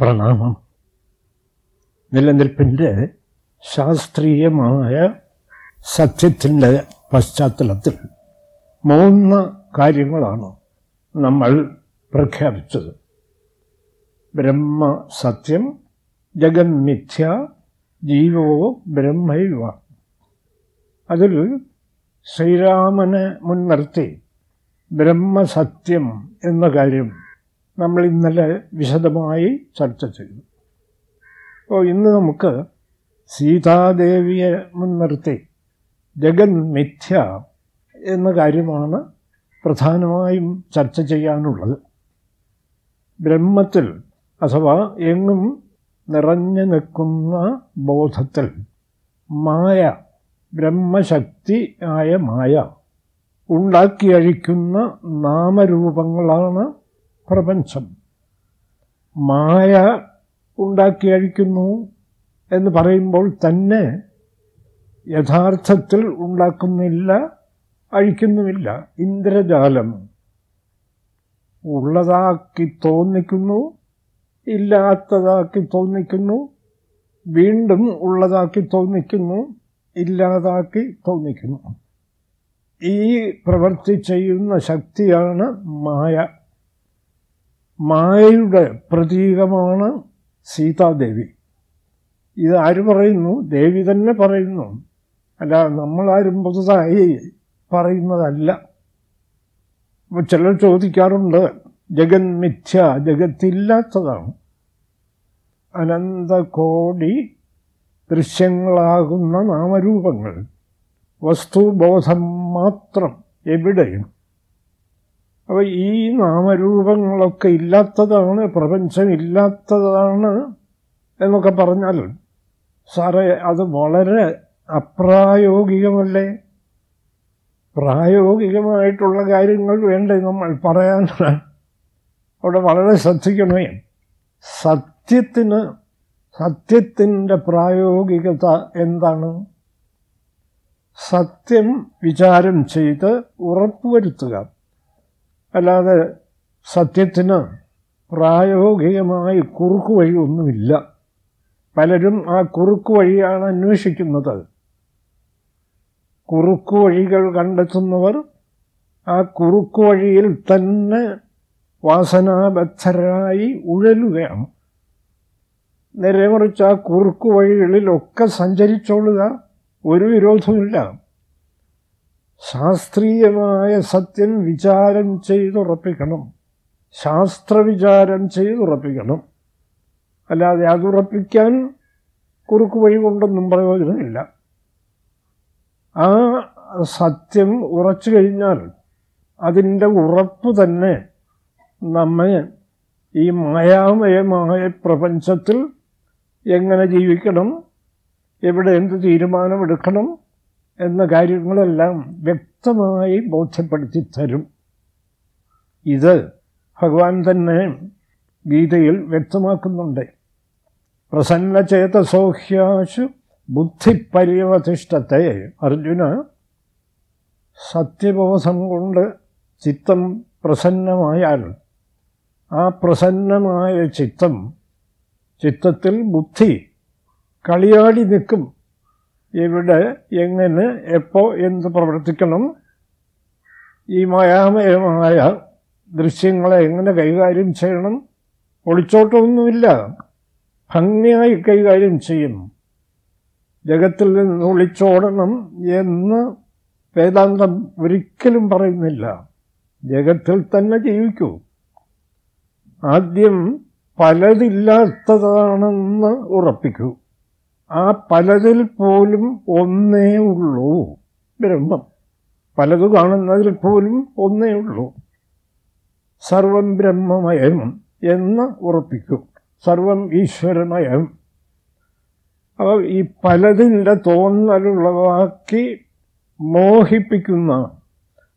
പ്രണാമം. നിലനിൽപ്പിന്റെ ശാസ്ത്രീയമായ സത്യത്തിന്റെ പശ്ചാത്തലത്തിൽ മൂന്ന് കാര്യങ്ങളാണ് നമ്മൾ പ്രഖ്യാപിച്ചത്. ബ്രഹ്മ സത്യം ജഗന്മിഥ്യ ജീവോ ബ്രഹ്മൈവ. അതിൽ ശ്രീരാമനെ മുൻനിർത്തി ബ്രഹ്മസത്യം എന്ന കാര്യം നമ്മൾ ഇന്നലെ വിശദമായി ചർച്ച ചെയ്തു. അപ്പോൾ ഇന്ന് നമുക്ക് സീതാദേവിയെ മുൻനിർത്തി ജഗൻ ജഗന്മിഥ്യ എന്ന കാര്യമാണ് പ്രധാനമായും ചർച്ച ചെയ്യാനുള്ളത്. ബ്രഹ്മത്തിൽ അഥവാ എങ്ങും നിറഞ്ഞു നിൽക്കുന്ന ബോധത്തിൽ മായ ബ്രഹ്മശക്തി ആയ മായ ഉണ്ടാക്കിയഴിക്കുന്ന നാമരൂപങ്ങളാണ് പ്രപഞ്ചം. മായ ഉണ്ടാക്കി അഴിക്കുന്നു എന്ന് പറയുമ്പോൾ തന്നെ യഥാർത്ഥത്തിൽ ഉണ്ടാക്കുന്നില്ല അഴിക്കുന്നുമില്ല. ഇന്ദ്രജാലം ഉള്ളതാക്കി തോന്നിക്കുന്നു ഇല്ലാത്തതാക്കി തോന്നിക്കുന്നു വീണ്ടും ഉള്ളതാക്കി തോന്നിക്കുന്നു ഇല്ലാതാക്കി തോന്നിക്കുന്നു. ഈ പ്രവൃത്തി ചെയ്യുന്ന ശക്തിയാണ് മായ. മായയുടെ പ്രതീകമാണ് സീതാദേവി. ഇത് ആര് പറയുന്നു? ദേവി തന്നെ പറയുന്നു. അല്ല നമ്മളാരും പുതുതായി പറയുന്നതല്ല. ചിലർ ചോദിക്കാറുണ്ട് ജഗൻ മിഥ്യ ജഗത്തില്ലാത്തതാണ്. അനന്തകോടി ദൃശ്യങ്ങളാകുന്ന നാമരൂപങ്ങൾ വസ്തുബോധം മാത്രം എവിടെയും അപ്പോൾ ഈ നാമരൂപങ്ങളൊക്കെ ഇല്ലാത്തതാണ് പ്രപഞ്ചം ഇല്ലാത്തതാണ് എന്നൊക്കെ പറഞ്ഞാൽ സാറേ അത് വളരെ അപ്രായോഗികമല്ലേ? പ്രായോഗികമായിട്ടുള്ള കാര്യങ്ങൾ വേണ്ടേ നമ്മൾ പറയാൻ? അവിടെ വളരെ ശ്രദ്ധിക്കണമേ സത്യത്തിന് സത്യത്തിന്റെ പ്രായോഗികത എന്താണ്? സത്യം വിചാരം ചെയ്ത് ഉറപ്പുവരുത്തുക. അല്ലാതെ സത്യത്തിന് പ്രായോഗികമായി കുറുക്ക് വഴി ഒന്നുമില്ല പലരും ആ കുറുക്കു വഴിയാണ് അന്വേഷിക്കുന്നത്. കുറുക്കു വഴികൾ കണ്ടെത്തുന്നവർ ആ കുറുക്കു വഴിയിൽ തന്നെ വാസനാബദ്ധരായി ഉഴലുകയാണ്. നേരെ മറിച്ച് ആ കുറുക്കു വഴികളിലൊക്കെ സഞ്ചരിച്ചോളുക ഒരു വിരോധമില്ല ശാസ്ത്രീയമായ സത്യം വിചാരം ചെയ്തുറപ്പിക്കണം. ശാസ്ത്രവിചാരം ചെയ്തുറപ്പിക്കണം. അല്ലാതെ അതുറപ്പിക്കാൻ കുറുക്കു വഴി കൊണ്ടൊന്നും പ്രയോജനമില്ല. ആ സത്യം ഉറച്ചു കഴിഞ്ഞാൽ അതിന്റെ ഉറപ്പ് തന്നെ നമ്മെ ഈ മായാമയമായ പ്രപഞ്ചത്തിൽ എങ്ങനെ ജീവിക്കണം എവിടെ എന്ത് തീരുമാനമെടുക്കണം എന്ന കാര്യങ്ങളെല്ലാം വ്യക്തമായി ബോധ്യപ്പെടുത്തി തരും. ഇത് ഭഗവാൻ തന്നെ ഗീതയിൽ വ്യക്തമാക്കുന്നുണ്ട്. പ്രസന്നചേതസോഹ്യാശു ബുദ്ധിപര്യവധിഷ്ഠത്തെ അർജുന സത്യബോധം കൊണ്ട് ചിത്തം പ്രസന്നമായാൽ ആ പ്രസന്നമായ ചിത്തം ചിത്തത്തിൽ ബുദ്ധി കളിയാടി നിൽക്കും. എവിടെ എങ്ങനെ എപ്പോൾ എന്ത് പ്രവർത്തിക്കണം ഈ മായാമയമായ ദൃശ്യങ്ങളെ എങ്ങനെ കൈകാര്യം ചെയ്യണം ഒളിച്ചോട്ടമൊന്നുമില്ല. ഭംഗിയായി കൈകാര്യം ചെയ്യും. ജഗത്തിൽ നിന്ന് ഒളിച്ചോടണം എന്ന് വേദാന്തം ഒരിക്കലും പറയുന്നില്ല. ജഗത്തിൽ തന്നെ ജീവിക്കൂ. ആദ്യം പലതില്ലാത്തതാണെന്ന് ഉറപ്പിക്കൂ. ആ പലതിൽ പോലും ഒന്നേ ഉള്ളൂ. ബ്രഹ്മം. പലത് കാണുന്നതിൽ പോലും ഒന്നേ ഉള്ളൂ. സർവം ബ്രഹ്മമയം എന്ന് ഉറപ്പിക്കും. സർവം ഈശ്വരമയം. അപ്പോൾ ഈ പലതിന്റെ തോന്നലുളവാക്കി മോഹിപ്പിക്കുന്ന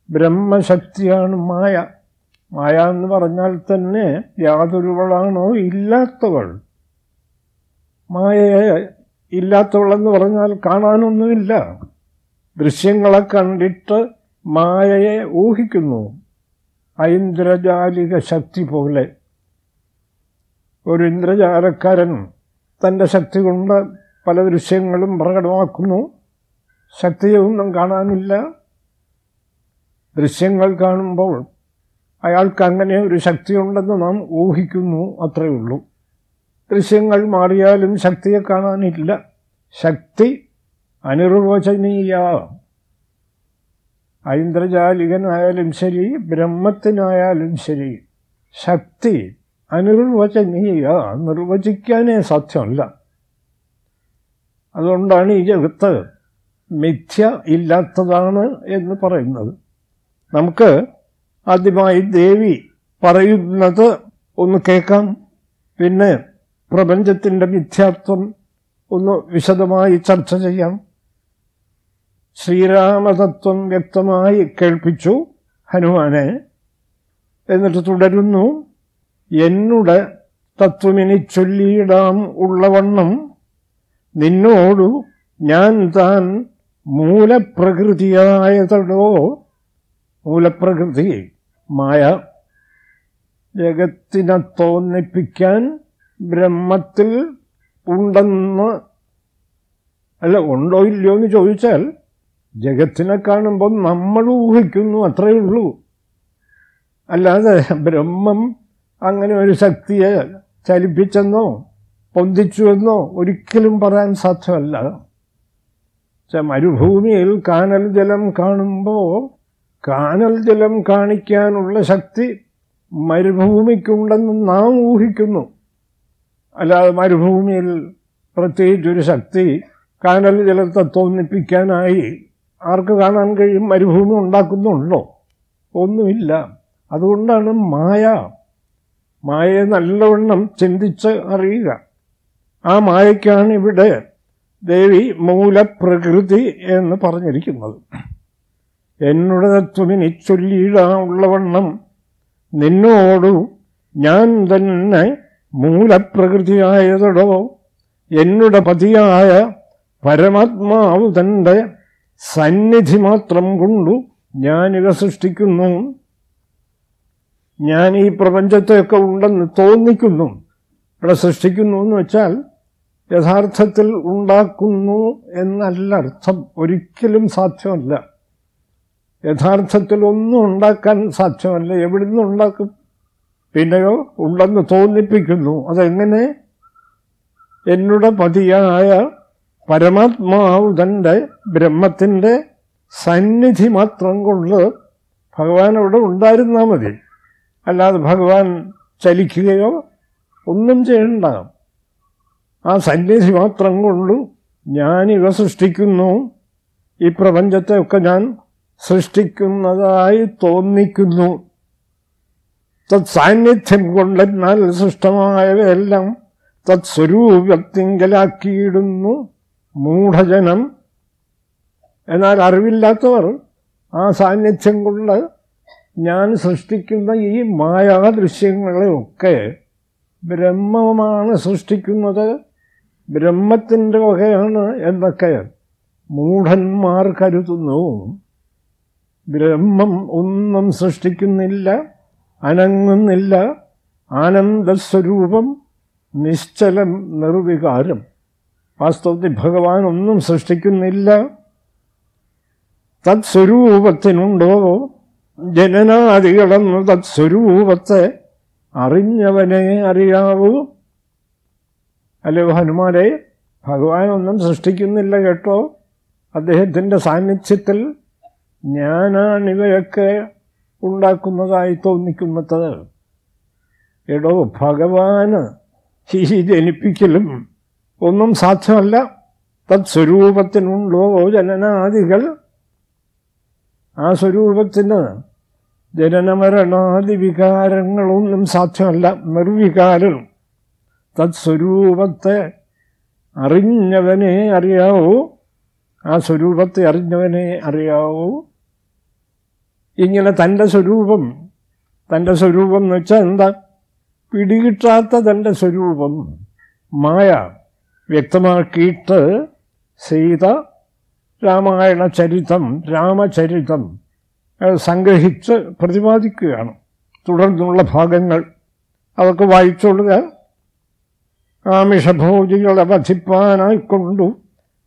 ബ്രഹ്മശക്തിയാണ് മായ. മായ എന്ന് പറഞ്ഞാൽ തന്നെ യാതൊരുവളാണോ ഇല്ലാത്തവൾ. മായയെ ഇല്ലാത്തവളെന്ന് പറഞ്ഞാൽ കാണാനൊന്നുമില്ല. ദൃശ്യങ്ങളെ കണ്ടിട്ട് മായയെ ഊഹിക്കുന്നു. ഐന്ദ്രജാലിക ശക്തി പോലെ. ഒരു ഇന്ദ്രജാലക്കാരൻ തന്റെ ശക്തി കൊണ്ട് പല ദൃശ്യങ്ങളും പ്രകടമാക്കുന്നു. ശക്തിയൊന്നും കാണാനില്ല. ദൃശ്യങ്ങൾ കാണുമ്പോൾ അയാൾക്ക് അങ്ങനെ ഒരു ശക്തിയുണ്ടെന്ന് നാം ഊഹിക്കുന്നു. അത്രയേ ഉള്ളൂ. ദൃശ്യങ്ങൾ മാറിയാലും ശക്തിയെ കാണാനില്ല. ശക്തി അനിർവചനീയ. ഐന്ദ്രജാലികനായാലും ശരി ബ്രഹ്മത്തിനായാലും ശരി ശക്തി അനിർവചനീയ. നിർവചിക്കാനേ സാധ്യമല്ല. അതുകൊണ്ടാണ് ഈ ജഗത്ത് മിഥ്യ ഇല്ലാത്തതാണ് എന്ന് പറയുന്നത്. നമുക്ക് ആദ്യമായി ദേവി പറയുന്നത് ഒന്ന് കേൾക്കാം. പിന്നെ പ്രപഞ്ചത്തിന്റെ മിഥ്യാത്വം ഒന്ന് വിശദമായി ചർച്ച ചെയ്യാം. ശ്രീരാമതത്വം വ്യക്തമായി കേൾപ്പിച്ചു ഹനുമാനെ. എന്നിട്ട് തുടരുന്നു. എന്നുടെ തത്വമിനി ചൊല്ലിയിടാം ഉള്ളവണ്ണം. നിന്നോടു ഞാൻ താൻ മൂലപ്രകൃതിയായതടോ. മൂലപ്രകൃതി മായ. ജഗത്തിനെ തോന്നിപ്പിക്കാൻ ബ്രഹ്മത്തിൽ ഉണ്ടെന്ന് അല്ല ഉണ്ടോ ഇല്ലയോ എന്ന് ചോദിച്ചാൽ ജഗത്തിനെ കാണുമ്പോൾ നമ്മൾ ഊഹിക്കുന്നു അത്രയേ ഉള്ളൂ. അല്ലാതെ ബ്രഹ്മം അങ്ങനെ ഒരു ശക്തിയെ ചലിപ്പിച്ചെന്നോ പൊന്തിച്ചുവെന്നോ ഒരിക്കലും പറയാൻ സാധ്യമല്ല. മരുഭൂമിയിൽ കാനൽ ജലം കാണുമ്പോൾ കാനൽ ജലം കാണിക്കാനുള്ള ശക്തി മരുഭൂമിക്കുണ്ടെന്ന് നാം ഊഹിക്കുന്നു. അല്ലാതെ മരുഭൂമിയിൽ പ്രത്യേകിച്ചൊരു ശക്തി കാനൽ ജലത്തെ തോന്നിപ്പിക്കാനായി ആർക്ക് കാണാൻ കഴിയും? മരുഭൂമി ഉണ്ടാക്കുന്നുണ്ടോ? ഒന്നുമില്ല. അതുകൊണ്ടാണ് മായ. മായയെ നല്ലവണ്ണം ചിന്തിച്ച് അറിയുക. ആ മായയ്ക്കാണ് ഇവിടെ ദേവി മൂലപ്രകൃതി എന്ന് പറഞ്ഞിരിക്കുന്നത്. എന്നുടെ തത്വമിനി ചൊല്ലിയിടാനുള്ളവണ്ണം നിന്നോടു ഞാൻ തന്നെ മൂലപ്രകൃതിയായതടോ എന്നുടെ പതിയായ പരമാത്മാവ് തന്റെ സന്നിധി മാത്രം കൊണ്ടു ഞാനിവ സൃഷ്ടിക്കുന്നു. ഞാൻ ഈ പ്രപഞ്ചത്തെയൊക്കെ ഉണ്ടെന്ന് തോന്നിക്കുന്നു. ഇവിടെ സൃഷ്ടിക്കുന്നു എന്ന് വെച്ചാൽ യഥാർത്ഥത്തിൽ ഉണ്ടാക്കുന്നു എന്നല്ല അർത്ഥം. ഒരിക്കലും സാധ്യമല്ല. യഥാർത്ഥത്തിൽ ഒന്നും ഉണ്ടാക്കാൻ സാധ്യമല്ല. എവിടുന്ന് ഉണ്ടാക്കും? പിന്നെയോ ഉണ്ടെന്ന് തോന്നിപ്പിക്കുന്നു. അതെങ്ങനെ? എന്നുടെ പതിയായ പരമാത്മാവ് തന്റെ ബ്രഹ്മത്തിന്റെ സന്നിധി മാത്രം കൊണ്ട് ഭഗവാൻ അവിടെ ഉണ്ടായിരുന്നാൽ മതി. അല്ലാതെ ഭഗവാൻ ചലിക്കുകയോ ഒന്നും ചെയ്യണ്ട. ആ സന്നിധി മാത്രം കൊണ്ട് ഞാനിവ സൃഷ്ടിക്കുന്നു. ഈ പ്രപഞ്ചത്തെയൊക്കെ ഞാൻ സൃഷ്ടിക്കുന്നതായി തോന്നിക്കുന്നു. തത് സാന്നിധ്യം കൊണ്ടെന്നാൽ സൃഷ്ടമായവയെല്ലാം തത് സ്വരൂപത്തിങ്കലാക്കിയിടുന്നു മൂഢജനം. എന്നാൽ അറിവില്ലാത്തവർ ആ സാന്നിധ്യം കൊണ്ട് ഞാൻ സൃഷ്ടിക്കുന്ന ഈ മായാദൃശ്യങ്ങളെയൊക്കെ ബ്രഹ്മമാണ് സൃഷ്ടിക്കുന്നത്. ബ്രഹ്മത്തിന്റെ വകയാണ് എന്നൊക്കെ മൂഢന്മാർ കരുതുന്നു. ബ്രഹ്മം ഒന്നും സൃഷ്ടിക്കുന്നില്ല. അനങ്ങുന്നില്ല. ആനന്ദസ്വരൂപം നിശ്ചലം നിർവികാരം. വാസ്തവത്തിൽ ഭഗവാൻ ഒന്നും സൃഷ്ടിക്കുന്നില്ല. തത് തത്സ്വരൂപത്തിനുണ്ടോ ജനനാദികളെന്ന് തത്സ്വരൂപത്തെ അറിഞ്ഞവനെ അറിയാവൂ. അല്ലയോ ഹനുമാനെ? ഭഗവാൻ ഒന്നും സൃഷ്ടിക്കുന്നില്ല കേട്ടോ. അദ്ദേഹത്തിന്റെ സാന്നിധ്യത്തിൽ ഞാനാണിവയൊക്കെ ഉണ്ടാക്കുന്നതായി തോന്നിക്കുന്നത് എടോ ഭഗവാന് ഈ ജനിപ്പിക്കലും ഒന്നും സാധ്യമല്ല. തത് തത്സ്വരൂപത്തിനുണ്ടോ ജനനാദികൾ? ആ സ്വരൂപത്തിന് ജനനമരണാദി വികാരങ്ങളൊന്നും സാധ്യമല്ല. നിർവികാരം. തത്സ്വരൂപത്തെ അറിഞ്ഞവനെ അറിയാവൂ. ആ സ്വരൂപത്തെ അറിഞ്ഞവനെ അറിയാവൂ. ഇങ്ങനെ തന്റെ സ്വരൂപം തന്റെ സ്വരൂപം എന്ന് വെച്ചാൽ എന്താ? പിടികിട്ടാത്ത തന്റെ സ്വരൂപം മായ വ്യക്തമാക്കിയിട്ട് സീത രാമായണ ചരിതം രാമചരിതം സംഗ്രഹിച്ച് പ്രതിപാദിക്കുകയാണ്. തുടർന്നുള്ള ഭാഗങ്ങൾ അതൊക്കെ വായിച്ചുകൊള്ളുക ആമിഷഭോജികളെ വധിപ്പാനായിക്കൊണ്ടു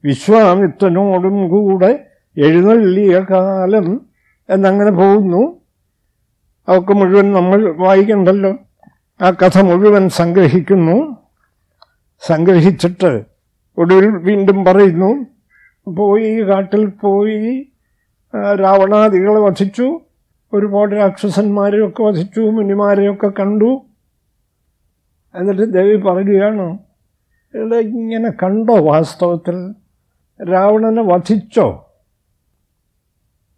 വിശ്വാമിത്രനോടും കൂടെ എഴുന്നള്ളിയ കാലം എന്നങ്ങനെ പോകുന്നു. അതൊക്കെ മുഴുവൻ നമ്മൾ വായിക്കണ്ടല്ലോ. ആ കഥ മുഴുവൻ സംഗ്രഹിക്കുന്നു. സംഗ്രഹിച്ചിട്ട് ഒടുവിൽ വീണ്ടും പറയുന്നു പോയി കാട്ടിൽ പോയി രാവണാദികളെ വധിച്ചു ഒരുപാട് രാക്ഷസന്മാരെയൊക്കെ വധിച്ചു മുനിമാരെയൊക്കെ കണ്ടു. എന്നിട്ട് ദേവി പറയുകയാണ് ഇങ്ങനെ കണ്ടോ വാസ്തവത്തിൽ? രാവണനെ വധിച്ചോ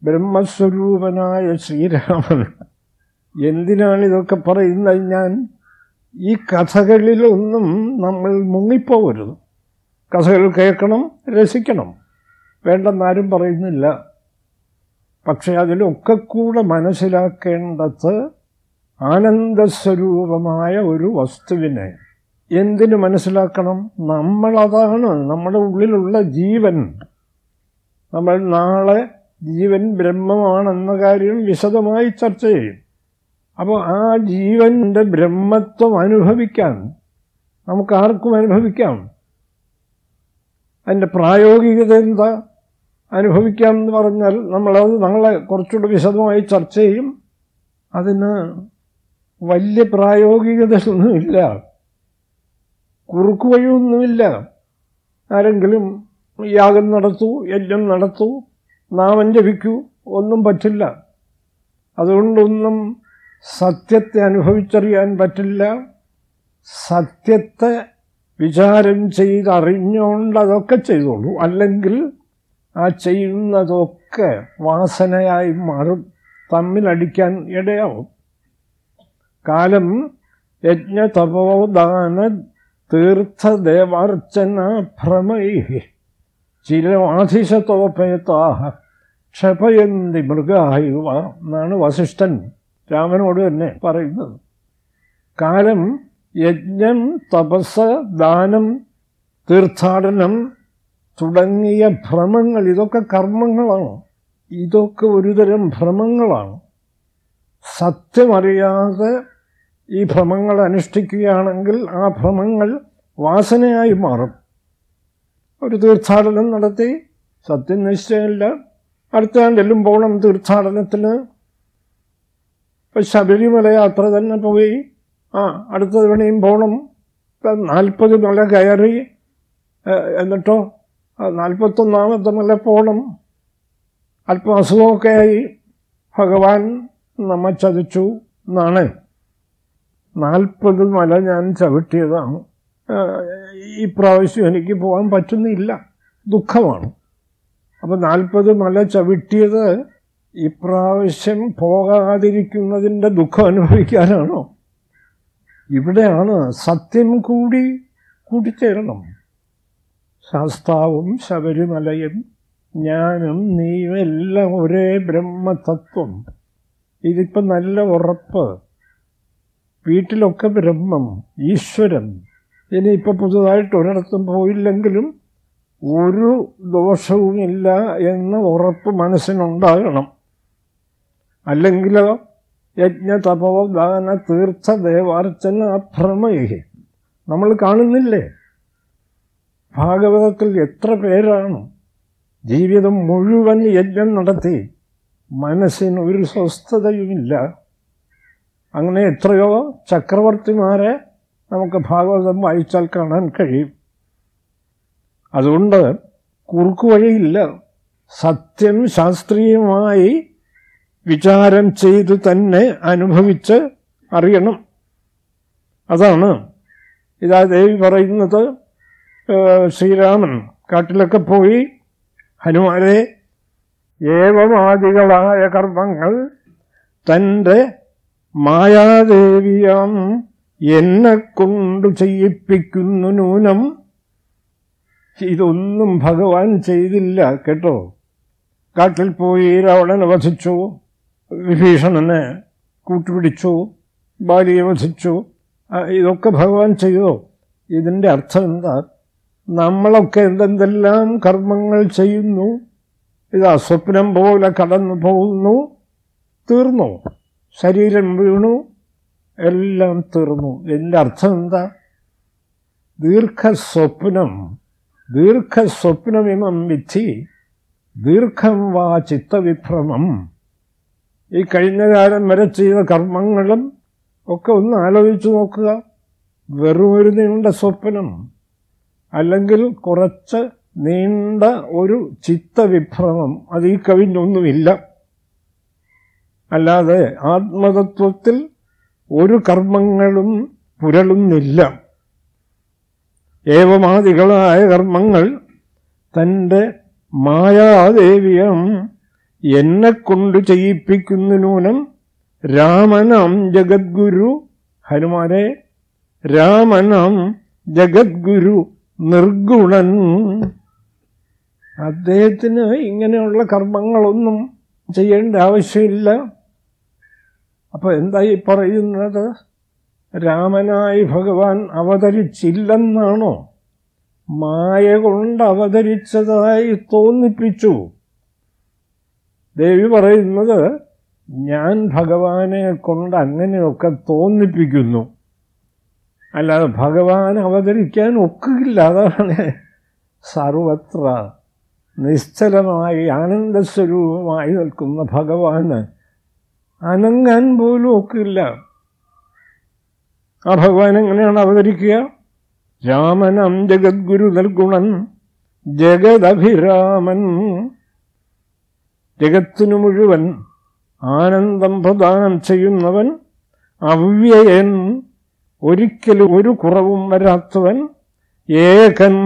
ബ്രഹ്മസ്വരൂപനായ ശ്രീരാമൻ. എന്തിനാണ് ഇതൊക്കെ പറയുന്നത് ഞാൻ? ഈ കഥകളിലൊന്നും നമ്മൾ മുങ്ങിപ്പോകരുത് കഥകൾ കേൾക്കണം രസിക്കണം. വേണ്ടെന്നാരും പറയുന്നില്ല. പക്ഷെ അതിലൊക്കെ കൂടെ മനസ്സിലാക്കേണ്ടത് ആനന്ദസ്വരൂപമായ ഒരു വസ്തുവിനെ. എന്തിനു മനസ്സിലാക്കണം? നമ്മളതാണ് നമ്മുടെ ഉള്ളിലുള്ള ജീവൻ. നമ്മൾ നാളെ ജീവൻ ബ്രഹ്മമാണെന്ന കാര്യം വിശദമായി ചർച്ച ചെയ്യും. അപ്പോൾ ആ ജീവന്റെ ബ്രഹ്മത്വം അനുഭവിക്കാൻ നമുക്ക് ആർക്കും അനുഭവിക്കാം. അതിന്റെ പ്രായോഗികത എന്താ? അനുഭവിക്കാം എന്ന് പറഞ്ഞാൽ നമ്മളത് നമ്മളെ കുറച്ചുകൂടെ വിശദമായി ചർച്ച ചെയ്യും. അതിന് വലിയ പ്രായോഗികതയൊന്നുമില്ല. കുറുക്കുവഴിയൊന്നുമില്ല ആരെങ്കിലും യാഗം നടത്തൂ യജ്ഞം നടത്തൂ നാമം ജപിക്കൂ. ഒന്നും പറ്റില്ല. അതുകൊണ്ടൊന്നും സത്യത്തെ അനുഭവിച്ചറിയാൻ പറ്റില്ല. സത്യത്തെ വിചാരം ചെയ്തറിഞ്ഞുകൊണ്ട് ചെയ്തോളൂ. അല്ലെങ്കിൽ ആ ചെയ്യുന്നതൊക്കെ വാസനയായി മാറും. തമ്മിലടിക്കാൻ ഇടയാവും. കാലം യജ്ഞ തപോദാന തീർത്ഥദേവാർച്ചന ഭ്രമൈ ചിരമാധിശതോപേതാഹ. ക്ഷപയന്തി മൃഗായുവ എന്നാണ് വസിഷ്ഠൻ രാമനോട് തന്നെ പറയുന്നത്. കാലം യജ്ഞം തപസ് ദാനം തീർത്ഥാടനം തുടങ്ങിയ ഭ്രമങ്ങൾ ഇതൊക്കെ കർമ്മങ്ങളാണ്. ഇതൊക്കെ ഒരുതരം ഭ്രമങ്ങളാണ്. സത്യമറിയാതെ ഈ ഭ്രമങ്ങൾ അനുഷ്ഠിക്കുകയാണെങ്കിൽ ആ ഭ്രമങ്ങൾ വാസനയായി മാറും. ഒരു തീർത്ഥാടനം നടത്തി സത്യം നിശ്ചയമില്ല അടുത്ത പോകണം തീർത്ഥാടനത്തിന് ഇപ്പം ശബരിമല യാത്ര തന്നെ പോയി. ആ അടുത്ത തവണയും പോകണം നാൽപ്പത് മല കയറി എന്നിട്ടോ നാൽപ്പത്തൊന്നാമത്തെ മല പോകണം അല്പം അസുഖമൊക്കെ ആയി ഭഗവാൻ നമ്മ ചതിച്ചു എന്നാണ്. നാൽപ്പത് മല ഞാൻ ചവിട്ടിയതാണ്. ഈ പ്രാവശ്യം എനിക്ക് പോകാൻ പറ്റുന്നില്ല. ദുഃഖമാണ്. അപ്പം നാൽപ്പത് മല ചവിട്ടിയത് ഇപ്രാവശ്യം പോകാതിരിക്കുന്നതിന്റെ ദുഃഖം അനുഭവിക്കാനാണോ? ഇവിടെയാണ് സത്യം കൂടി കൂടിച്ചേരണം. ശാസ്താവും ശബരിമലയും ഞാനും നീയും എല്ലാം ഒരേ ബ്രഹ്മതത്വം. ഇതിപ്പം നല്ല ഉറപ്പ്. വീട്ടിലൊക്കെ ബ്രഹ്മം ഈശ്വരൻ. ഇനിയിപ്പോൾ പുതുതായിട്ട് ഒരിടത്തും പോയില്ലെങ്കിലും ഒരു ദോഷവുമില്ല എന്ന് ഉറപ്പ് മനസ്സിനുണ്ടാകണം. അല്ലെങ്കിലോ യജ്ഞ തപോ ദാന തീർത്ഥ ദേവാർച്ചന അഭ്രമയെ നമ്മൾ കാണുന്നില്ലേ? ഭാഗവതത്തിൽ എത്ര പേരാണ് ജീവിതം മുഴുവൻ യജ്ഞം നടത്തി മനസ്സിന് ഒരു സ്വസ്ഥതയുമില്ല. അങ്ങനെ എത്രയോ ചക്രവർത്തിമാരെ നമുക്ക് ഭാഗവതം വായിച്ചാൽ കാണാൻ കഴിയും. അതുകൊണ്ട് കുറുക്കു വഴിയില്ല. സത്യം ശാസ്ത്രീയമായി വിചാരം ചെയ്ത് തന്നെ അനുഭവിച്ച് അറിയണം. അതാണ് ഇതാ ദേവി പറയുന്നത് ശ്രീരാമൻ കാട്ടിലൊക്കെ പോയി ഹനുമാനെ ഏവമാദികളായ കർമ്മങ്ങൾ തന്റെ മായാദേവിയാം എന്നെ കൊണ്ട് ചെയ്യിപ്പിക്കുന്നു നൂനം. ഇതൊന്നും ഭഗവാൻ ചെയ്തില്ല കേട്ടോ? കാട്ടിൽ പോയി രാവണനെ വധിച്ചു വിഭീഷണനെ കൂട്ടുപിടിച്ചു ബാലിയെ വധിച്ചു. ഇതൊക്കെ ഭഗവാൻ ചെയ്തോ? ഇതിന്റെ അർത്ഥം എന്താ? നമ്മളൊക്കെ എന്തെന്തെല്ലാം കർമ്മങ്ങൾ ചെയ്യുന്നു ഇത് അസ്വപ്നം പോലെ കടന്നു പോകുന്നു തീർന്നു? ശരീരം വീണു എല്ലാം തീർന്നു. എന്റെ അർത്ഥം എന്താ? ദീർഘസ്വപ്നം ദീർഘസ്വപ്നമിമം വിധി ദീർഘം വാ ചിത്തവിഭ്രമം. ഈ കഴിഞ്ഞ കാലം വരെ ചെയ്ത കർമ്മങ്ങളും ഒക്കെ ഒന്ന് ആലോചിച്ചു നോക്കുക. വെറും ഒരു നീണ്ട സ്വപ്നം അല്ലെങ്കിൽ കുറച്ച് നീണ്ട ഒരു ചിത്തവിഭ്രമം അത് ഈ കവിഞ്ഞൊന്നുമില്ല. അല്ലാതെ ആത്മതത്വത്തിൽ ഒരു കർമ്മങ്ങളും പുരളുന്നില്ല. ഏവമാദികളായ കർമ്മങ്ങൾ തന്റെ മായാദേവിയം എന്നെ കൊണ്ട് ചെയ്യിപ്പിക്കുന്നു നൂനം രാമനാം ജഗദ്ഗുരു. ഹനുമാനെ രാമനം ജഗദ്ഗുരു നിർഗുണൻ. അദ്ദേഹത്തിന് ഇങ്ങനെയുള്ള കർമ്മങ്ങളൊന്നും ചെയ്യേണ്ട ആവശ്യമില്ല. അപ്പൊ എന്തായി പറയുന്നത്? രാമനായി ഭഗവാൻ അവതരിച്ചില്ലെന്നാണോ? മായ കൊണ്ട് അവതരിച്ചതായി തോന്നിപ്പിച്ചു. ദേവി പറയുന്നത് ഞാൻ ഭഗവാനെ കൊണ്ട് അങ്ങനെയൊക്കെ തോന്നിപ്പിക്കുന്നു. അല്ലാതെ ഭഗവാൻ അവതരിക്കാൻ ഒക്കില്ല അതാണ് സർവത്ര നിശ്ചലമായി ആനന്ദസ്വരൂപമായി നിൽക്കുന്ന ഭഗവാന്. അനങ്ങാൻ പോലും ഒക്കില്ല. ആ ഭഗവാൻ എങ്ങനെയാണ് അവതരിക്കുക? രാമനം ജഗദ്ഗുരു നൽകുണൻ ജഗദഭിരാമൻ. ജഗത്തിനു മുഴുവൻ ആനന്ദം പ്രദാനം ചെയ്യുന്നവൻ അവ്യയൻ ഒരിക്കലും ഒരു കുറവും വരാത്തവൻ ഏകൻ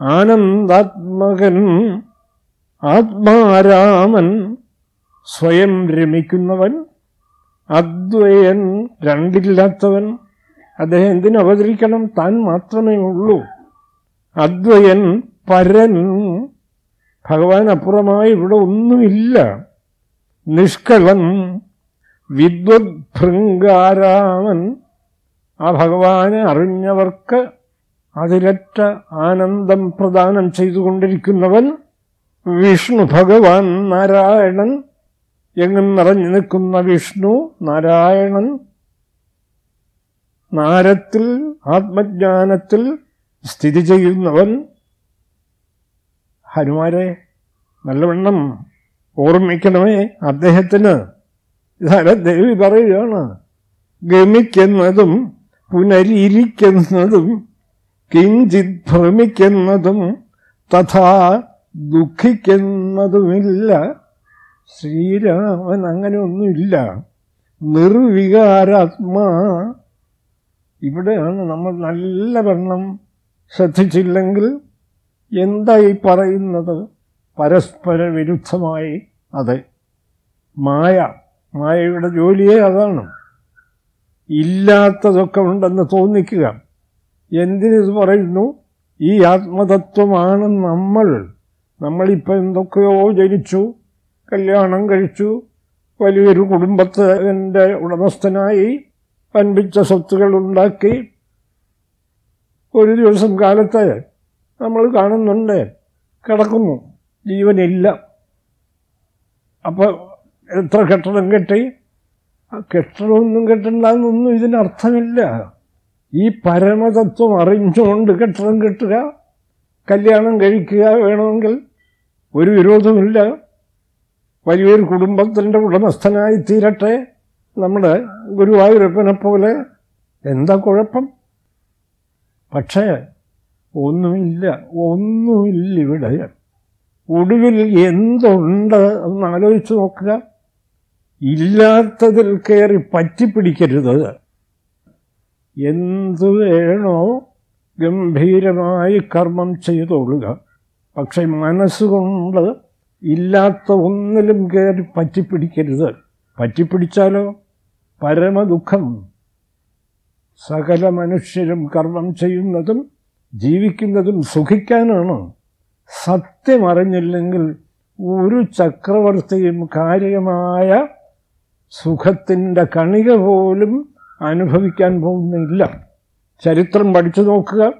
ആനന്ദാത്മകൻ ആത്മാരാമൻ. സ്വയം രമിക്കുന്നവൻ അദ്വയൻ രണ്ടില്ലാത്തവൻ. അദ്ദേഹം എന്തിനു അവതരിക്കണം? താൻ മാത്രമേ ഉള്ളൂ. അദ്വയൻ പരൻ ഭഗവാൻ അപ്പുറമായി ഇവിടെ ഒന്നുമില്ല. നിഷ്കളം വിദ്വത് ഭൃങ്കാരാമൻ ആ ഭഗവാനെ അറിഞ്ഞവർക്ക് അതിരറ്റ ആനന്ദം പ്രദാനം ചെയ്തുകൊണ്ടിരിക്കുന്നവൻ വിഷ്ണു ഭഗവാൻ നാരായണൻ. എങ്ങും നിറഞ്ഞു നിൽക്കുന്ന വിഷ്ണു നാരായണൻ. നാരത്തിൽ ആത്മജ്ഞാനത്തിൽ സ്ഥിതി ചെയ്യുന്നവൻ ഹനുമാരെ നല്ലവണ്ണം ഓർമ്മിക്കണമേ അദ്ദേഹത്തിന്. ഇതാര ദേവി പറയുകയാണ്? ഗമിക്കുന്നതും പുനരിയിരിക്കുന്നതും കിഞ്ചിത് ഭ്രമിക്കുന്നതും തഥാ ദുഃഖിക്കുന്നതുമില്ല. ശ്രീരാമൻ അങ്ങനെയൊന്നുമില്ല. നിർവികാരാത്മാ ഇവിടെയാണ് നമ്മൾ നല്ലവണ്ണം ശ്രദ്ധിച്ചില്ലെങ്കിൽ എന്തായി പറയുന്നത് പരസ്പര വിരുദ്ധമായി അതെ. മായ. മായയുടെ ജോലിയെ അതാണ്. ഇല്ലാത്തതൊക്കെ ഉണ്ടെന്ന് തോന്നിക്കുക. എന്തിനിത് പറയുന്നു? ഈ ആത്മതത്വമാണ് നമ്മൾ. നമ്മളിപ്പോൾ എന്തൊക്കെയോ ജനിച്ചു കല്യാണം കഴിച്ചു വലിയൊരു കുടുംബത്തിന്റെ ഉടമസ്ഥനായി പൻപിച്ച സ്വത്തുകൾ ഉണ്ടാക്കി ഒരു ദിവസം കാലത്ത് നമ്മൾ കാണുന്നുണ്ട് കിടക്കുന്നു ജീവനില്ല. അപ്പോൾ എത്ര കെട്ടിടം കെട്ടി? ആ കെട്ടിടമൊന്നും കെട്ടണ്ടെന്നൊന്നും ഇതിനർത്ഥമില്ല. ഈ പരമതത്വം അറിഞ്ഞുകൊണ്ട് കെട്ടിടം കെട്ടുക കല്യാണം കഴിക്കുക വേണമെങ്കിൽ ഒരു വിരോധമില്ല വലിയൊരു കുടുംബത്തിന്റെ ഉടമസ്ഥനായി തീരട്ടെ നമ്മുടെ ഗുരുവായൂരപ്പനെ പോലെ എന്താ കുഴപ്പം? പക്ഷേ ഒന്നുമില്ല ഒന്നുമില്ല ഇവിടെ ഒടുവിൽ എന്തുണ്ട് എന്ന് ആലോചിച്ച് നോക്കുക. ഇല്ലാത്തതിൽ കയറി പറ്റിപ്പിടിക്കരുത്. എന്തു വേണോ ഗംഭീരമായി കർമ്മം ചെയ്തോളുക പക്ഷെ മനസ്സുകൊണ്ട് ഇല്ലാത്ത ഒന്നിലും കയറി പറ്റിപ്പിടിക്കരുത്. പറ്റിപ്പിടിച്ചാലോ? പരമദുഃഖം സകല മനുഷ്യരും കർമ്മം ചെയ്യുന്നതും ജീവിക്കുന്നതും സുഖിക്കാനാണ്. സത്യം അറിഞ്ഞില്ലെങ്കിൽ ഒരു ചക്രവർത്തിയും കാര്യമായ സുഖത്തിന്റെ കണിക പോലും അനുഭവിക്കാൻ പോകുന്നില്ല. ചരിത്രം പഠിച്ചു നോക്കുക.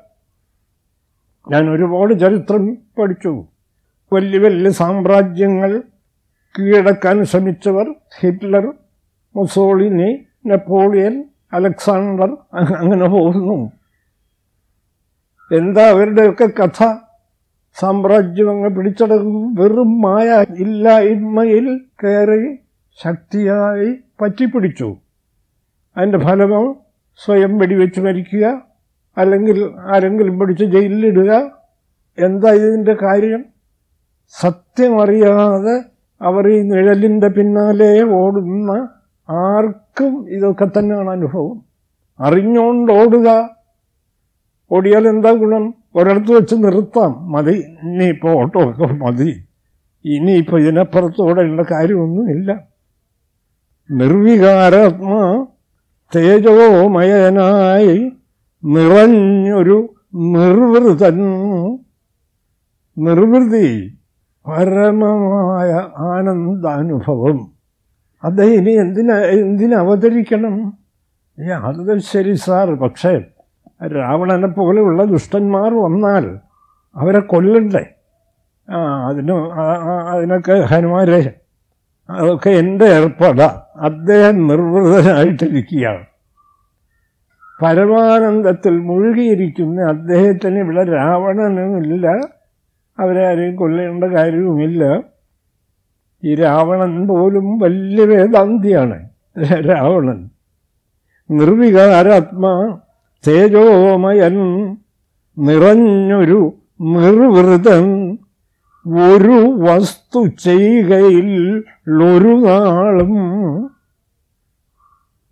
ഞാൻ ഒരുപാട് ചരിത്രം പഠിച്ചു. വലിയ വലിയ സാമ്രാജ്യങ്ങൾ കീഴടക്കാൻ ശ്രമിച്ചവർ ഹിറ്റ്ലർ മുസോളിനി നെപ്പോളിയൻ അലക്സാണ്ടർ അങ്ങനെ പോകുന്നു. എന്താ അവരുടെയൊക്കെ കഥ? സാമ്രാജ്യം അങ്ങ് പിടിച്ചടക്കും വെറും മായ ഇല്ലായ്മയിൽ കയറി ശക്തിയായി പറ്റിപ്പിടിച്ചു. അതിന്റെ ഫലമോ? സ്വയം വെടിവെച്ച് മരിക്കുക അല്ലെങ്കിൽ ആരെങ്കിലും പിടിച്ച് ജയിലിലിടുക. എന്താ ഇതിന്റെ കാര്യം? സത്യമറിയാതെ അവർ ഈ നിഴലിന്റെ പിന്നാലെ ഓടുന്ന ആർക്കും ഇതൊക്കെ തന്നെയാണ് അനുഭവം. അറിഞ്ഞുകൊണ്ട് ഓടുക ഓടിയാൽ എന്താ ഗുണം? ഒരിടത്ത് വെച്ച് നിർത്താം. മതി. ഇനിയിപ്പോൾ ഓട്ടോ ഒക്കെ മതി. ഇനിയിപ്പോൾ ഇതിനപ്പുറത്ത് ഓടേണ്ട കാര്യമൊന്നുമില്ല. നിർവികാരാത്മാ തേജോമയനായി നിറഞ്ഞൊരു നിർവൃതൻ. നിർവൃതി പരമമായ ആനന്ദാനുഭവം. അദ്ദേഹം ഇനി എന്തിനാ എന്തിനവതരിക്കണം അത് ശരി സാർ. പക്ഷേ രാവണനെ പോലെയുള്ള ദുഷ്ടന്മാർ വന്നാൽ അവരെ കൊല്ലണ്ടേ? ആ അതിന് അതിനൊക്കെ ഹനുമാരെ അതൊക്കെ എന്റെ ഏർപ്പാടാ. അദ്ദേഹം നിർവൃതനായിട്ടിരിക്കുകയാണ്. പരമാനന്ദത്തിൽ മുഴുകിയിരിക്കുന്ന അദ്ദേഹത്തിന് ഇവിടെ രാവണനുമില്ല. അവരെ ആരെയും കൊല്ലേണ്ട കാര്യവുമില്ല. ഈ രാവണൻ പോലും വലിയ വേദാന്തിയാണ്. രാവണൻ. നിർവികാരാത്മാ തേജോമയൻ നിറഞ്ഞൊരു നിർവൃതൻ ഒരു വസ്തു ചെയ്യുകയിൽ ഒരു നാളും.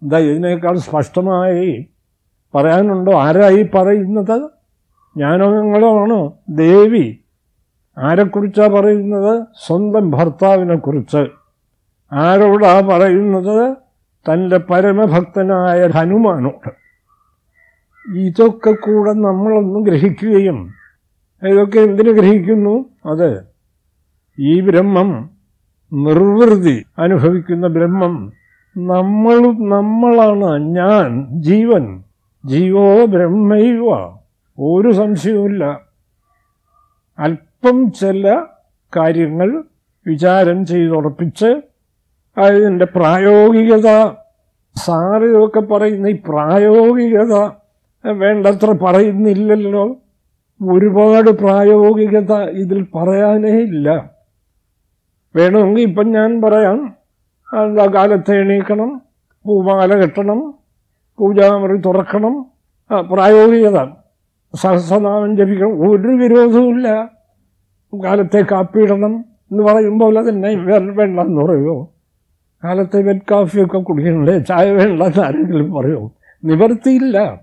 എന്താ ഇതിനേക്കാൾ സ്പഷ്ടമായി പറയാനുണ്ടോ? ആരായി പറയുന്നത്? ഞാനോ നിങ്ങളോ ആണോ? ദേവി. ആരെക്കുറിച്ചാണ് പറയുന്നത്? സ്വന്തം ഭർത്താവിനെക്കുറിച്ച്. ആരോടാ പറയുന്നത്? തന്റെ പരമഭക്തനായ ഹനുമാനോട്. ഇതൊക്കെ കൂടെ നമ്മളൊന്ന് ഗ്രഹിക്കുകയും ഇതൊക്കെ എന്തിനു ഗ്രഹിക്കുന്നു? അത് ഈ ബ്രഹ്മം നിർവൃതി അനുഭവിക്കുന്ന ബ്രഹ്മം. നമ്മളും നമ്മളാണ്. ഞാൻ ജീവൻ. ജീവോ ബ്രഹ്മൈവ. ഒരു സംശയവുമില്ല. അല്പം ചില കാര്യങ്ങൾ വിചാരം ചെയ്തുറപ്പിച്ച് അതിന്റെ പ്രായോഗികത സാറിതൊക്കെ പറയുന്ന ഈ പ്രായോഗികത വേണ്ടത്ര പറയുന്നില്ലല്ലോ. ഒരുപാട് പ്രായോഗികത ഇതിൽ പറയാനേ ഇല്ല. വേണമെങ്കിൽ ഇപ്പം ഞാൻ പറയാം. എന്താ കാലത്ത് എണീക്കണം പൂമാല കെട്ടണം പൂജാമുറി തുറക്കണം. പ്രായോഗികത. സഹസ്രനാമം ജപിക്കണം. ഒരു വിരോധവുമില്ല. കാലത്തെ കാപ്പിയിടണം എന്ന് പറയുമ്പോൾ തന്നെ വേണ്ടെന്ന് പറയുമോ? കാലത്തെ വെറ്റ് കാഫിയൊക്കെ കുടിക്കണല്ലേ? ചായ വേണ്ടെന്ന് ആരെങ്കിലും പറയുമോ? നിവർത്തിയില്ല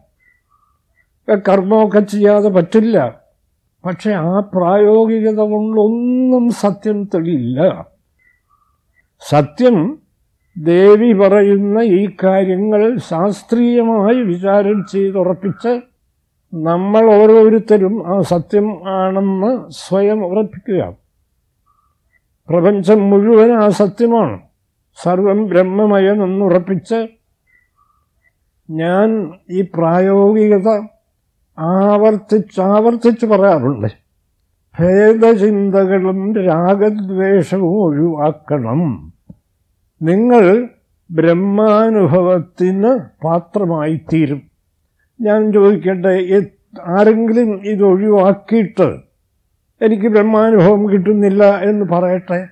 കർമ്മമൊക്കെ ചെയ്യാതെ പറ്റില്ല. പക്ഷെ ആ പ്രായോഗികത കൊണ്ടൊന്നും സത്യം തെളിയില്ല. സത്യം ദേവി പറയുന്ന ഈ കാര്യങ്ങൾ ശാസ്ത്രീയമായി വിചാരം ചെയ്തുറപ്പിച്ച് നമ്മൾ ഓരോരുത്തരും ആ സത്യം ആണെന്ന് സ്വയം ഉറപ്പിക്കുക. പ്രപഞ്ചം മുഴുവൻ ആ സത്യമാണ്. സർവം ബ്രഹ്മമയമെന്നുറപ്പിച്ച് ഞാൻ ഈ പ്രായോഗികത ആവർത്തിച്ചാവർത്തിച്ച് പറയാറുണ്ട്. ഭേദചിന്തകളും രാഗദ്വേഷവും ഒഴിവാക്കണം. നിങ്ങൾ ബ്രഹ്മാനുഭവത്തിന് പാത്രമായിത്തീരും. ഞാൻ ചോദിക്കട്ടെ ആരെങ്കിലും ഇത് ഒഴിവാക്കിയിട്ട് എനിക്ക് ബ്രഹ്മാനുഭവം കിട്ടുന്നില്ല എന്ന് പറയട്ടെ?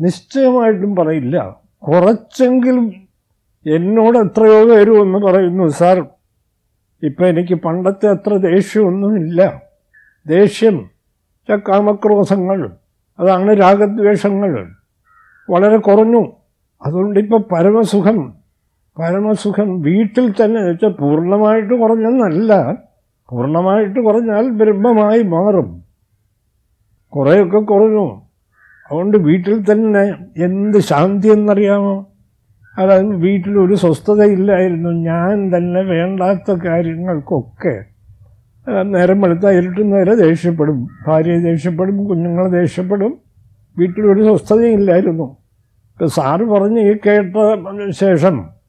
നിശ്ചയമായിട്ടും പറയില്ല. കുറച്ചെങ്കിലും എന്നോട് എത്രയോ വരുമെന്ന് പറയുന്നു സാർ ഇപ്പം എനിക്ക് പണ്ടത്തെ അത്ര ദേഷ്യമൊന്നുമില്ല. ദേഷ്യം കാമക്രോധങ്ങൾ അതാണ് രാഗദ്വേഷങ്ങൾ. വളരെ കുറഞ്ഞു. അതുകൊണ്ടിപ്പോൾ പരമസുഖം പരമസുഖം വീട്ടിൽ തന്നെ വെച്ചാൽ പൂർണമായിട്ട് കുറഞ്ഞെന്നല്ല. പൂർണമായിട്ട് കുറഞ്ഞാൽ ബ്രഹ്മമായി മാറും. കുറേയൊക്കെ കുറഞ്ഞു. അതുകൊണ്ട് വീട്ടിൽ തന്നെ എന്ത് ശാന്തി എന്നറിയാമോ? അതായത് വീട്ടിലൊരു സ്വസ്ഥതയില്ലായിരുന്നു. ഞാൻ തന്നെ വേണ്ടാത്ത കാര്യങ്ങൾക്കൊക്കെ നേരം വെളുത്ത നേരെ ദേഷ്യപ്പെടും. ഭാര്യയെ ദേഷ്യപ്പെടും കുഞ്ഞുങ്ങളെ ദേഷ്യപ്പെടും. വീട്ടിലൊരു സ്വസ്ഥതയില്ലായിരുന്നു. സാറ് പറഞ്ഞ് ഈ കേട്ട ശേഷം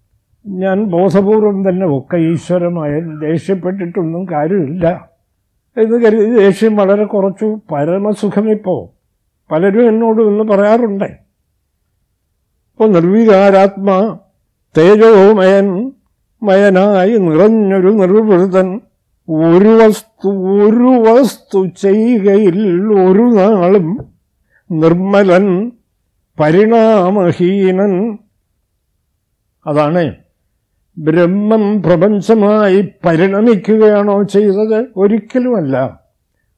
ഞാൻ ബോധപൂർവം തന്നെ ഒക്കെ ഈശ്വരമായ ദേഷ്യപ്പെട്ടിട്ടൊന്നും കാര്യമില്ല. എന്ന് കരുതി ദേഷ്യം വളരെ കുറച്ചു. പരമസുഖമിപ്പോൾ പലരും എന്നോട് ഒന്ന് പറയാറുണ്ട്. ഇപ്പോൾ നിർവികാരാത്മാ തേജോമയൻ മയനായി നിറഞ്ഞൊരു നിർവൃതൻ ഒരു വസ്തു ഒരു വസ്തു ചെയ്യുകയിൽ ഒരു നാളും. നിർമ്മലൻ പരിണാമഹീനൻ. അതാണ് ബ്രഹ്മം പ്രപഞ്ചമായി പരിണമിക്കുകയാണോ ചെയ്തത്? ഒരിക്കലുമല്ല.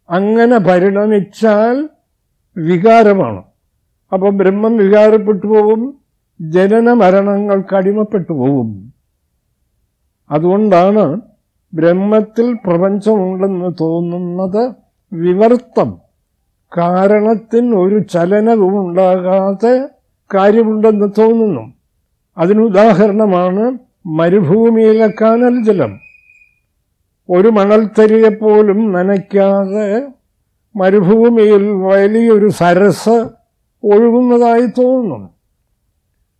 അങ്ങനെ പരിണമിച്ചാൽ വികാരമാണ്. അപ്പോൾ ബ്രഹ്മം വികാരപ്പെട്ടു പോകും ജനന മരണങ്ങൾക്ക് അടിമപ്പെട്ടു പോകും. അതുകൊണ്ടാണ് ബ്രഹ്മത്തിൽ പ്രപഞ്ചമുണ്ടെന്ന് തോന്നുന്നത് വിവർത്തം. കാരണത്തിന് ഒരു ചലനവും ഉണ്ടാകാതെ കാര്യമുണ്ടെന്ന് തോന്നുന്നു. അതിനുദാഹരണമാണ് മരുഭൂമിയിലെ കാനൽ ജലം. ഒരു മണൽത്തരിയെപ്പോലും നനയ്ക്കാതെ മരുഭൂമിയിൽ വലിയൊരു സരസ് ഒഴുകുന്നതായി തോന്നുന്നു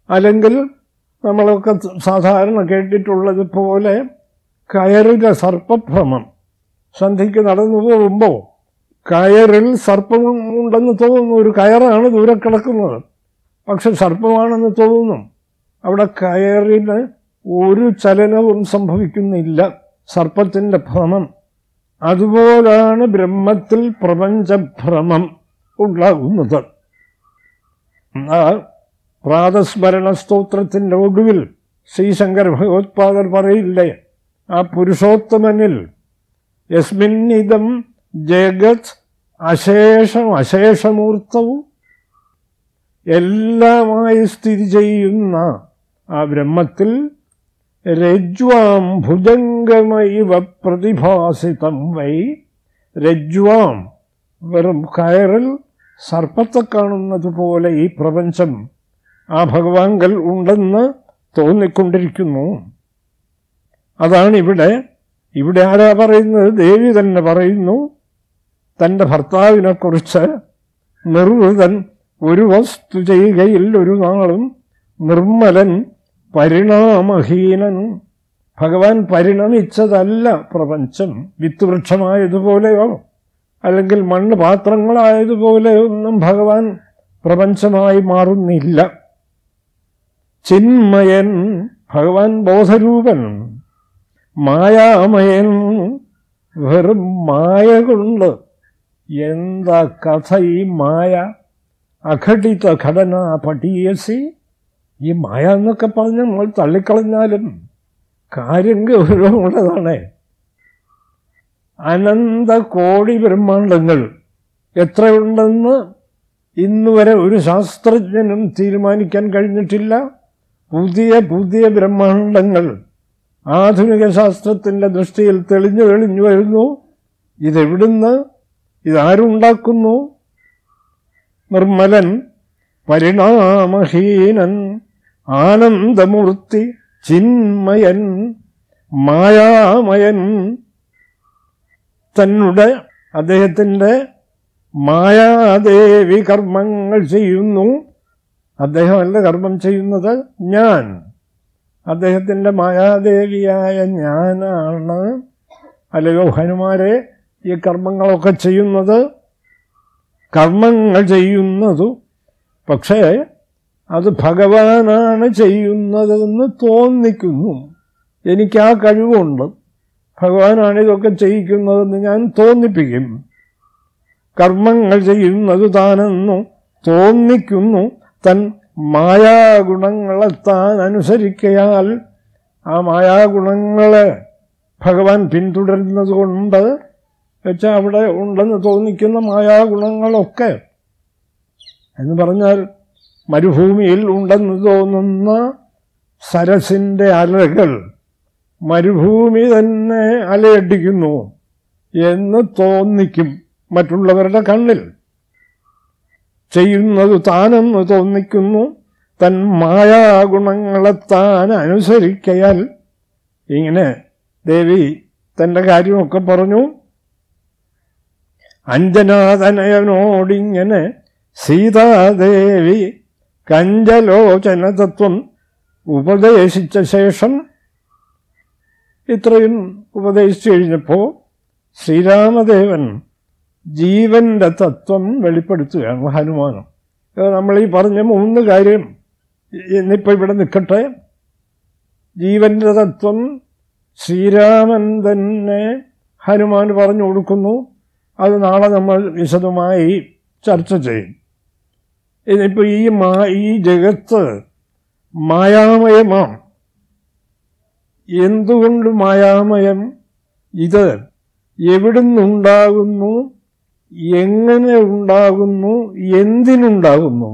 അല്ലെങ്കിൽ നമ്മളൊക്കെ സാധാരണ കേട്ടിട്ടുള്ളത് പോലെ കയറിലെ സർപ്പഭ്രമം. സന്ധിക്ക് നടന്നു പോകുമ്പോൾ കയറിൽ സർപ്പം ഉണ്ടെന്ന് തോന്നുന്നു. ഒരു കയറാണ് ദൂരെ കിടക്കുന്നത്. പക്ഷെ സർപ്പമാണെന്ന് തോന്നുന്നു അവിടെ കയറിന് ഒരു ചലനവും സംഭവിക്കുന്നില്ല. സർപ്പത്തിന്റെ ഭ്രമം. അതുപോലാണ് ബ്രഹ്മത്തിൽ പ്രപഞ്ചഭ്രമം ഉണ്ടാകുന്നത്. എന്നാൽ പ്രാതസ്മരണ സ്തോത്രത്തിന്റെ ഒടുവിൽ ശ്രീശങ്കർ ഭഗവത്പാദർ പറയില്ലേ ആ പുരുഷോത്തമനിൽ യസ്മിന്നിതം ജഗത് അശേഷം അശേഷമൂർത്തവും എല്ലാമായി സ്ഥിതി ചെയ്യുന്ന ആ ബ്രഹ്മത്തിൽ രജ്വാം ഭുജംഗമൈവ പ്രതിഭാസിതം വൈ. രജ്വാം വെറും കയറിൽ സർപ്പത്തെ കാണുന്നത് പോലെ ഈ പ്രപഞ്ചം ആ ഭഗവാങ്കൽ ഉണ്ടെന്ന് തോന്നിക്കൊണ്ടിരിക്കുന്നു. അതാണിവിടെ ഇവിടെ ആരാ പറയുന്നത്? ദേവി തന്നെ പറയുന്നു. തന്റെ ഭർത്താവിനെക്കുറിച്ച് നിർവൃതൻ ഒരു വസ്തു ചെയ്യുകയിൽ ഒരു നാളും നിർമ്മലൻ പരിണാമഹീനൻ ഭഗവാൻ പരിണമിച്ചതല്ല പ്രപഞ്ചം. വിത്തുവൃക്ഷമായതുപോലെയോ അല്ലെങ്കിൽ മണ്ണ് പാത്രങ്ങളായതുപോലെ ഒന്നും ഭഗവാൻ പ്രപഞ്ചമായി മാറുന്നില്ല. ചിന്മയൻ ഭഗവാൻ ബോധരൂപൻ മായാമയൻ വെറും മായ കൊണ്ട്. എന്താ കഥ ഈ മായ? അഘടിത ഘടന പഠിയസി ഈ മായ എന്നൊക്കെ പറഞ്ഞ് നമ്മൾ തള്ളിക്കളഞ്ഞാലും കാര്യം ഗൗരവമുള്ളതാണ് അനന്ത കോടി ബ്രഹ്മാണ്ടങ്ങൾ എത്രയുണ്ടെന്ന് ഇന്ന് വരെ ഒരു ശാസ്ത്രജ്ഞനും തീരുമാനിക്കാൻ കഴിഞ്ഞിട്ടില്ല. പുതിയ പുതിയ ബ്രഹ്മാണ്ടങ്ങൾ ആധുനിക ശാസ്ത്രത്തിന്റെ ദൃഷ്ടിയിൽ തെളിഞ്ഞു തെളിഞ്ഞു വരുന്നു. ഇതെവിടുന്ന്? ഇതാരുണ്ടാക്കുന്നു? നിർമ്മലൻ പരിണാമഹീനൻ ആനന്ദമൂർത്തി ചിന്മയൻ മായാമയൻ. തന്നെ അദ്ദേഹത്തിന്റെ മായാദേവി കർമ്മങ്ങൾ ചെയ്യുന്നു. അദ്ദേഹമല്ല കർമ്മം ചെയ്യുന്നത് ഞാൻ. അദ്ദേഹത്തിന്റെ മായാദേവിയായ ഞാനാണ്. അല്ലയോ ഹനുമാരെ ഈ കർമ്മങ്ങളൊക്കെ ചെയ്യുന്നത് കർമ്മങ്ങൾ ചെയ്യുന്നതു പക്ഷേ അത് ഭഗവാനാണ് ചെയ്യുന്നതെന്ന് തോന്നിക്കുന്നു. എനിക്ക് ആ കഴിവുണ്ട്. ഭഗവാനാണ് ഇതൊക്കെ ചെയ്യിക്കുന്നതെന്ന് ഞാൻ തോന്നിപ്പിക്കും. കർമ്മങ്ങൾ ചെയ്യുന്നത് താനെന്നു തോന്നിക്കുന്നു. തൻ മായാഗുണങ്ങളെ താൻ അനുസരിക്കയാൽ ആ മായാഗുണങ്ങളെ ഭഗവാൻ പിന്തുടരുന്നത് കൊണ്ട് വെച്ചാൽ അവിടെ ഉണ്ടെന്ന് തോന്നിക്കുന്ന മായാഗുണങ്ങളൊക്കെ എന്ന് പറഞ്ഞാൽ മരുഭൂമിയിൽ ഉണ്ടെന്ന് തോന്നുന്ന സരസിന്റെ അലകൾ മരുഭൂമി തന്നെ അലയടിക്കുന്നു എന്ന് തോന്നിക്കും മറ്റുള്ളവരുടെ കണ്ണിൽ. ചെയ്യുന്നത് താനെന്ന് തോന്നിക്കുന്നു തൻ മായാഗുണങ്ങളെ താൻ അനുസരിക്കയാൽ. ഇങ്ങനെ ദേവി തന്റെ കാര്യമൊക്കെ പറഞ്ഞു. അഞ്ജനാതനയനോടിങ്ങനെ സീതാദേവി കഞ്ചലോചനതത്വം ഉപദേശിച്ച ശേഷം ഇത്രയും ഉപദേശിച്ചു കഴിഞ്ഞപ്പോൾ ശ്രീരാമദേവൻ ജീവന്റെ തത്വം വെളിപ്പെടുത്തുകയാണ് ഹനുമാനം. നമ്മൾ ഈ പറഞ്ഞ മൂന്ന് കാര്യം ഇന്നിപ്പോൾ ഇവിടെ നിൽക്കട്ടെ. ജീവന്റെ തത്വം ശ്രീരാമൻ തന്നെ ഹനുമാൻ പറഞ്ഞു കൊടുക്കുന്നു. അത് നാളെ നമ്മൾ വിശദമായി ചർച്ച ചെയ്യും. ഇതിപ്പോൾ ഈ മാ ഈ ജഗത്ത് മായാമയമാണ് എന്തുകൊണ്ട് മായാമയം? ഇത് എവിടുന്നുണ്ടാകുന്നു? എങ്ങനെ ഉണ്ടാകുന്നു? എന്തിനുണ്ടാകുന്നു?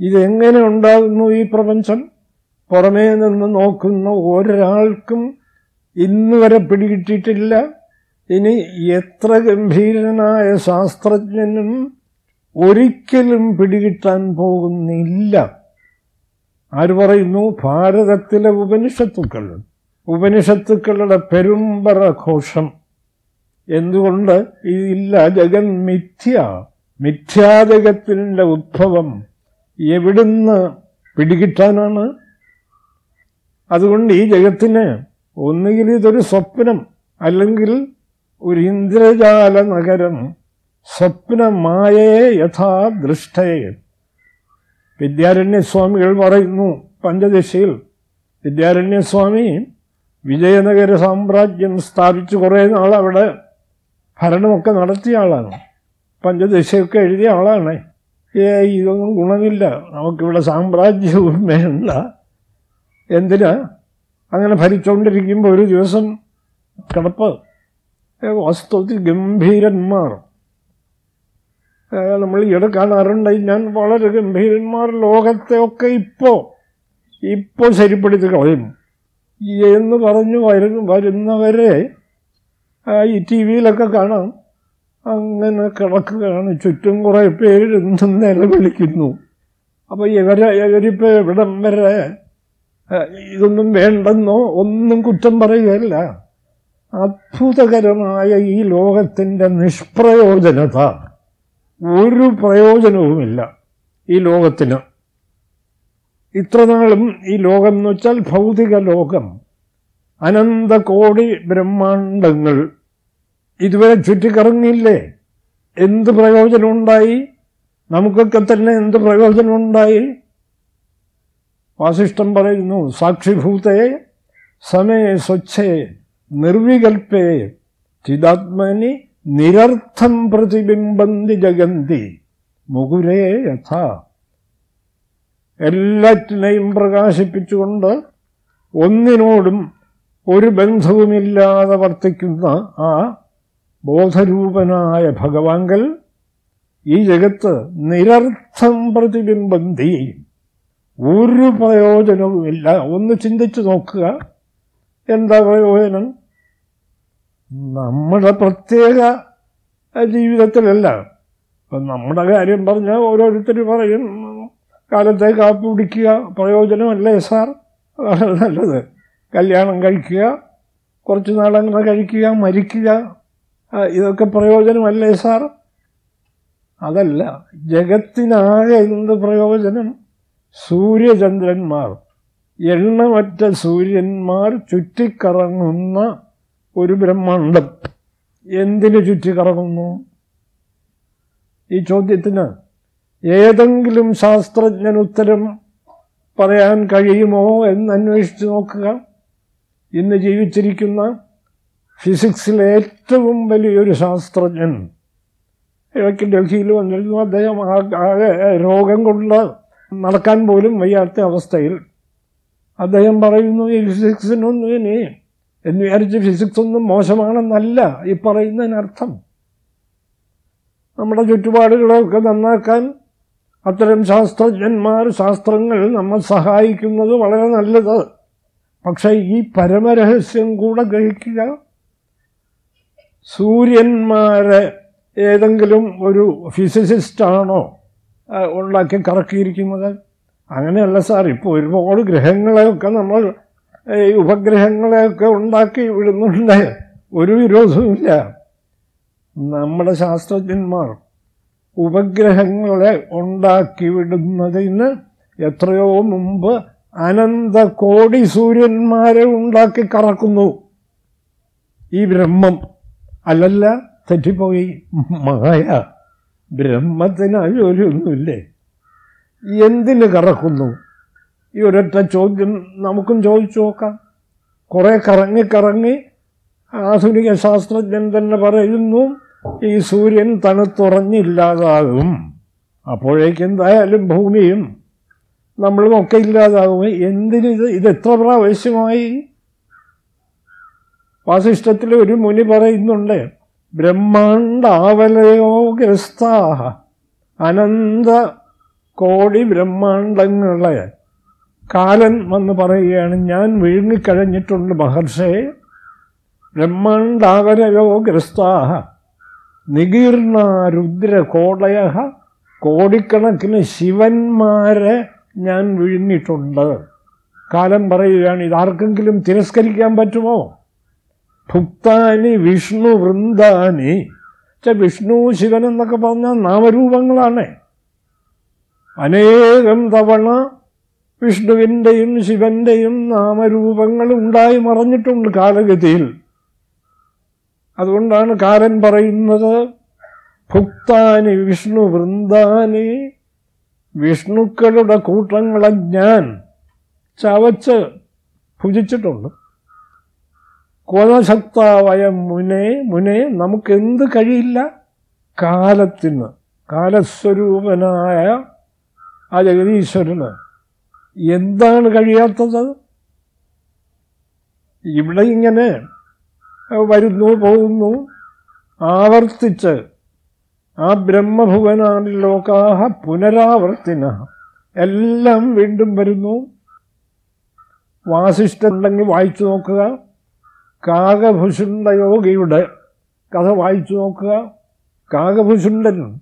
ഇതെങ്ങനെ ഉണ്ടാകുന്നു ഈ പ്രപഞ്ചം? പുറമേ നിന്ന് നോക്കുന്ന ഒരാൾക്കും ഇന്ന് വരെ പിടികിട്ടിട്ടില്ല ഇനി എത്ര ഗംഭീരനായ ശാസ്ത്രജ്ഞനും ഒരിക്കലും പിടികിട്ടാൻ പോകുന്നില്ല. ആര് പറയുന്നു? ഭാരതത്തിലെ ഉപനിഷത്തുക്കൾ ഉപനിഷത്തുക്കളുടെ പെരുമ്പറ ഘോഷം. എന്തുകൊണ്ട്? ഇതില്ല ജഗൻ മിഥ്യ. മിഥ്യാജഗത്തിന്റെ ഉദ്ഭവം എവിടുന്ന് പിടികിട്ടാനാണ്? അതുകൊണ്ട് ഈ ജഗത്തിന് ഒന്നുകിൽ ഇതൊരു സ്വപ്നം അല്ലെങ്കിൽ ഒരു ഇന്ദ്രജാല നഗരം സ്വപ്നമായേ യഥാ ദൃഷ്ടയെ വിദ്യാരണ്യസ്വാമികൾ പറയുന്നു പഞ്ചദശയിൽ വിദ്യാരണ്യസ്വാമി വിജയനഗര സാമ്രാജ്യം സ്ഥാപിച്ച് കുറേ നാൾ അവിടെ ഭരണമൊക്കെ നടത്തിയ ആളാണ്. പഞ്ചദശയൊക്കെ എഴുതിയ ആളാണ്. ഏ ഇതൊന്നും ഗുണമില്ല. നമുക്കിവിടെ സാമ്രാജ്യവും വേണ്ട. എന്തിനാ? അങ്ങനെ ഭരിച്ചുകൊണ്ടിരിക്കുമ്പോൾ ഒരു ദിവസം കിടപ്പ് വാസ്തവത്തിൽ ഗംഭീരന്മാർ. നമ്മൾ ഈയിടെ കാണാറുണ്ട് ഞാൻ വളരെ ഗംഭീരന്മാർ ലോകത്തെയൊക്കെ ഇപ്പോൾ ഇപ്പോൾ ശരിപ്പെടുത്തി കളയും എന്ന് പറഞ്ഞു വരും വരുന്നവരെ ഈ ടി വിയിലൊക്കെ കാണാം. അങ്ങനെ കിടക്കുകയാണ് ചുറ്റും കുറേ പേര് നിലവിളിക്കുന്നു. അപ്പോൾ ഇവരെ ഇവരിപ്പോൾ ഇവിടം വരെ ഇതൊന്നും വേണ്ടെന്നോ ഒന്നും കുറ്റം പറയുകയല്ല. അത്ഭുതകരമായ ഈ ലോകത്തിന്റെ നിഷ്പ്രയോജനത. ഒരു പ്രയോജനവുമില്ല ഈ ലോകത്തിന്. ഇത്രനാളും ഈ ലോകം എന്ന് വെച്ചാൽ ഭൗതിക ലോകം. അനന്ത കോടി ബ്രഹ്മാണ്ടങ്ങൾ. ഇതുവരെ ചുറ്റിക്കറങ്ങില്ലേ എന്ത് പ്രയോജനമുണ്ടായി? നമുക്കൊക്കെ തന്നെ എന്ത് പ്രയോജനമുണ്ടായി? വാസിഷ്ഠം പറയുന്നു സാക്ഷിഭൂതയെ സമയ സ്വച്ഛേ നിർവികൽപ്പേ ചിതാത്മനി നിരർത്ഥം പ്രതിബിംബന്തി ജഗന്തി. മുകുരേ യഥ. എല്ലാറ്റിനെയും പ്രകാശിപ്പിച്ചുകൊണ്ട് ഒന്നിനോടും ഒരു ബന്ധവുമില്ലാതെ വർത്തിക്കുന്ന ആ ബോധരൂപനായ ഭഗവാങ്കൽ ഈ ജഗത്ത് നിരർത്ഥം പ്രതിബിംബന്തി. ഒരു പ്രയോജനവുമില്ല. ഒന്ന് ചിന്തിച്ചു നോക്കുക. എന്താ പ്രയോജനം? നമ്മുടെ പ്രത്യേക ജീവിതത്തിലല്ല. ഇപ്പം നമ്മുടെ കാര്യം പറഞ്ഞാൽ ഓരോരുത്തർ പറയും കാലത്തെ കാപ്പി പിടിക്കുക പ്രയോജനമല്ലേ സാർ? വളരെ നല്ലത്. കല്യാണം കഴിക്കുക കുറച്ച് നാളങ്ങനെ കഴിക്കുക മരിക്കുക ഇതൊക്കെ പ്രയോജനമല്ലേ സാർ? അതല്ല ജഗത്തിനാകെ എന്ത് പ്രയോജനം? സൂര്യചന്ദ്രന്മാർ. എണ്ണമറ്റ സൂര്യന്മാർ ചുറ്റിക്കറങ്ങുന്ന ഒരു ബ്രഹ്മാണ്ടം. എന്തിനു ചുറ്റിക്കറങ്ങുന്നു ഈ ചോദ്യത്തിന് ഏതെങ്കിലും ശാസ്ത്രജ്ഞൻ ഉത്തരം പറയാൻ കഴിയുമോ എന്ന് അന്വേഷിച്ച് നോക്കുക. ഇന്ന് ജീവിച്ചിരിക്കുന്ന ഫിസിക്സിലെ ഏറ്റവും വലിയൊരു ശാസ്ത്രജ്ഞൻ. ഇടയ്ക്ക് ഡൽഹിയിൽ വന്നിരുന്നു. അദ്ദേഹം ആകെ രോഗം കൊണ്ട് നടക്കാൻ പോലും വയ്യാത്ത അവസ്ഥയിൽ അദ്ദേഹം പറയുന്നു ഈ ഫിസിക്സിനൊന്നും ഇനി എന്ന് വിചാരിച്ച് ഫിസിക്സ് ഒന്നും മോശമാണെന്നല്ല ഈ പറയുന്നതിനർത്ഥം. നമ്മുടെ ചുറ്റുപാടുകളെയൊക്കെ നന്നാക്കാൻ അത്തരം ശാസ്ത്രജ്ഞന്മാർ ശാസ്ത്രങ്ങൾ നമ്മൾ സഹായിക്കുന്നത് വളരെ നല്ലത്. പക്ഷേ ഈ പരമരഹസ്യം കൂടെ ഗ്രഹിക്കുക. സൂര്യന്മാരെ ഏതെങ്കിലും ഒരു ഫിസിസിസ്റ്റാണോ ഉണ്ടാക്കി കറക്കിയിരിക്കുന്നത്? അങ്ങനെയല്ല സാർ ഇപ്പോൾ ഒരുപാട് ഗ്രഹങ്ങളെയൊക്കെ നമ്മൾ ഈ ഉപഗ്രഹങ്ങളെയൊക്കെ ഉണ്ടാക്കി വിടുന്നുണ്ട്. ഒരു വിരോധവുമില്ല. നമ്മുടെ ശാസ്ത്രജ്ഞന്മാർ ഉപഗ്രഹങ്ങളെ ഉണ്ടാക്കി വിടുന്നതിന് എത്രയോ മുമ്പ് അനന്ത കോടി സൂര്യന്മാരെ ഉണ്ടാക്കി കറക്കുന്നു. ഈ ബ്രഹ്മം. അല്ലല്ല തെറ്റിപ്പോയി. മായ ബ്രഹ്മത്തിന് ഒന്നുമില്ലേ? എന്തിന് കറക്കുന്നു? ഈ ഒരൊറ്റ ചോദ്യം നമുക്കും ചോദിച്ചു നോക്കാം. കുറേ കറങ്ങി കറങ്ങി ആധുനിക ശാസ്ത്രജ്ഞൻ തന്നെ പറയുന്നു ഈ സൂര്യൻ തണുത്തുറഞ്ഞില്ലാതാകും. അപ്പോഴേക്ക് എന്തായാലും ഭൂമിയും നമ്മളും ഒക്കെ ഇല്ലാതാകും. എന്തിനിത് ഇത് എത്ര പ്രാവശ്യമായി? വാസിഷ്ടത്തിൽ ഒരു മുനി പറയുന്നുണ്ട് ബ്രഹ്മാണ്ടാവലയോ ഗ്രസ്താഹ അനന്ത കോടി ബ്രഹ്മാണ്ടങ്ങളെ കാലൻ വന്ന് പറയുകയാണ് ഞാൻ വിഴുങ്ങിക്കഴിഞ്ഞിട്ടുണ്ട് മഹർഷേ. ബ്രഹ്മാണ്ടാകരയോ ഗ്രസ്താഹ നികീർണ രുദ്രകോടയ കോടിക്കണക്കിന് ശിവന്മാരെ ഞാൻ വിഴുങ്ങിയിട്ടുണ്ട് കാലം പറയുകയാണ് ഇതാർക്കെങ്കിലും തിരസ്കരിക്കാൻ പറ്റുമോ? ഭുക്താനി വിഷ്ണു വൃന്ദാനി. ച വിഷ്ണു ശിവൻ എന്നൊക്കെ പറഞ്ഞാൽ നാമരൂപങ്ങളാണ്. അനേകം തവണ വിഷ്ണുവിന്റെയും ശിവന്റെയും നാമരൂപങ്ങൾ ഉണ്ടായി മറഞ്ഞിട്ടുണ്ട് കാലഗതിയിൽ. അതുകൊണ്ടാണ് കാരൻ പറയുന്നത് ഭുക്താനി വിഷ്ണു വൃന്ദാനി വിഷ്ണുക്കളുടെ കൂട്ടങ്ങളെ ഞാൻ ചവച്ച് ഭുജിച്ചിട്ടുണ്ട്. കോലശക്താവയ മുനെ മുനെ നമുക്കെന്ത് കഴിയില്ല? കാലത്തിന് കാലസ്വരൂപനായ ആ ജഗതീശ്വരന് എന്താണ് കഴിയാത്തത്? ഇവിടെ ഇങ്ങനെ വരുന്നു പോകുന്നു ആവർത്തിച്ച്. ആ ബ്രഹ്മഭുവനാണ് ലോകാഹ പുനരാവർത്തിന. എല്ലാം വീണ്ടും വരുന്നു. വാസിഷ്ഠുണ്ടെങ്കിൽ വായിച്ചു നോക്കുക. കാകഭുഷുണ്ട യോഗിയുടെ കഥ വായിച്ചു നോക്കുക. കാകഭുഷുണ്ടൻ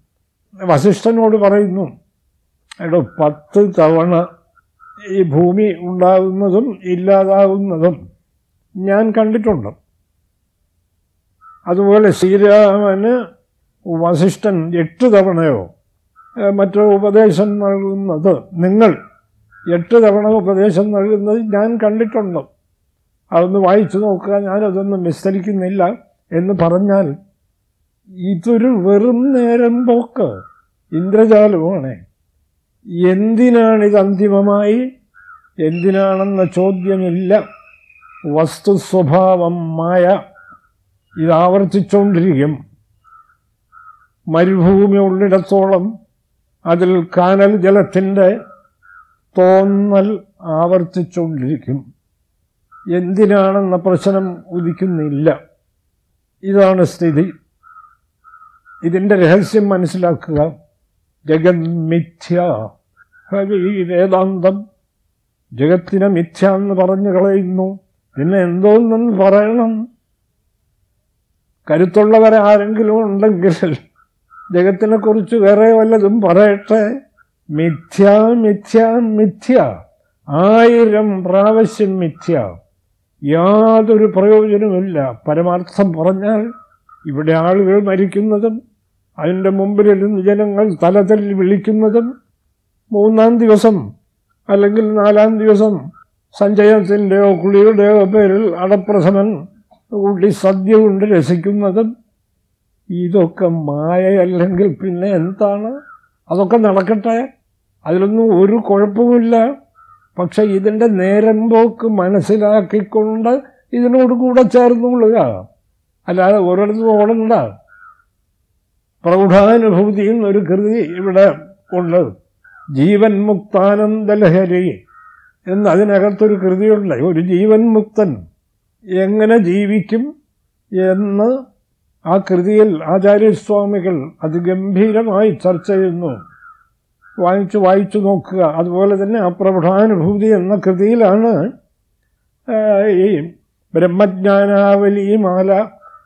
വസിഷ്ഠനോട് പറയുന്നു എടോ പത്ത് തവണ ഈ ഭൂമി ഉണ്ടാകുന്നതും ഇല്ലാതാകുന്നതും ഞാൻ കണ്ടിട്ടുണ്ട്. അതുപോലെ ശ്രീരാമന് വസിഷ്ഠൻ എട്ട് തവണയോ മറ്റോ ഉപദേശം നൽകുന്നത് നിങ്ങൾ എട്ട് തവണ ഉപദേശം നൽകുന്നത് ഞാൻ കണ്ടിട്ടുണ്ട്. അതൊന്ന് വായിച്ചു നോക്കുക ഞാനതൊന്നും വിസ്തരിക്കുന്നില്ല എന്ന് പറഞ്ഞാൽ ഇതൊരു വെറും നേരം പോക്ക്. ഇന്ദ്രജാലമാണ് എന്തിനാണിത് അന്തിമമായി? എന്തിനാണെന്ന ചോദ്യമില്ല. വസ്തു സ്വഭാവം മായ. ഇത് ആവർത്തിച്ചുകൊണ്ടിരിക്കും മരുഭൂമി ഉള്ളിടത്തോളം അതിൽ കാനൽ ജലത്തിന്റെ തോന്നൽ ആവർത്തിച്ചുകൊണ്ടിരിക്കും എന്തിനാണെന്ന പ്രശ്നം ഉദിക്കുന്നില്ല. ഇതാണ് സ്ഥിതി. ഇതിന്റെ രഹസ്യം മനസ്സിലാക്കുക. ജഗന്മിഥ്യ വേദാന്തം. ജഗത്തിനെ മിഥ്യ എന്ന് പറഞ്ഞു കളയുന്നു. പിന്നെ എന്തോന്നെന്ന് പറയണം. കരുത്തുള്ളവരെ ആരെങ്കിലും ഉണ്ടെങ്കിൽ ജഗത്തിനെക്കുറിച്ച് വേറെ വല്ലതും പറയട്ടെ. മിഥ്യ മിഥ്യ മിഥ്യ. ആയിരം പ്രാവശ്യം മിഥ്യ. യാതൊരു പ്രയോജനമില്ല പരമാർത്ഥം പറഞ്ഞാൽ ഇവിടെ ആളുകൾ മരിക്കുന്നതും അതിന്റെ മുമ്പിലിരുന്ന് ജനങ്ങൾ തലതല്ലി വിളിക്കുന്നതും മൂന്നാം ദിവസം അല്ലെങ്കിൽ നാലാം ദിവസം സഞ്ചയത്തിന്റെയോ കുളിയുടെയോ പേരിൽ അടപ്രഥമൻ കൂട്ടി സദ്യ കൊണ്ട് രസിക്കുന്നതും ഇതൊക്കെ മായയല്ലെങ്കിൽ പിന്നെ എന്താണ്? അതൊക്കെ നടക്കട്ടെ. അതിലൊന്നും ഒരു കുഴപ്പമില്ല പക്ഷെ ഇതിന്റെ നേരം പോക്ക് മനസ്സിലാക്കിക്കൊണ്ട് ഇതിനോട് കൂടെ ചേർന്നുകൊള്ളുക. അല്ലാതെ ഓരോരുത്തരും ഓടണ്ട. പ്രൗഢാനുഭൂതി എന്നൊരു കൃതി ഇവിടെ ഉണ്ട്. ജീവൻ മുക്താനന്ദലഹരി എന്ന് അതിനകത്തൊരു കൃതിയുണ്ട്. ഒരു ജീവൻ മുക്തൻ എങ്ങനെ ജീവിക്കും എന്ന് ആ കൃതിയിൽ ആചാര്യസ്വാമികൾ അതിഗംഭീരമായി ചർച്ച ചെയ്യുന്നു. വായിച്ചു വായിച്ചു നോക്കുക. അതുപോലെ തന്നെ ആ പ്രബുധാനുഭൂതി എന്ന കൃതിയിലാണ് ഈ ബ്രഹ്മജ്ഞാനാവലി മാല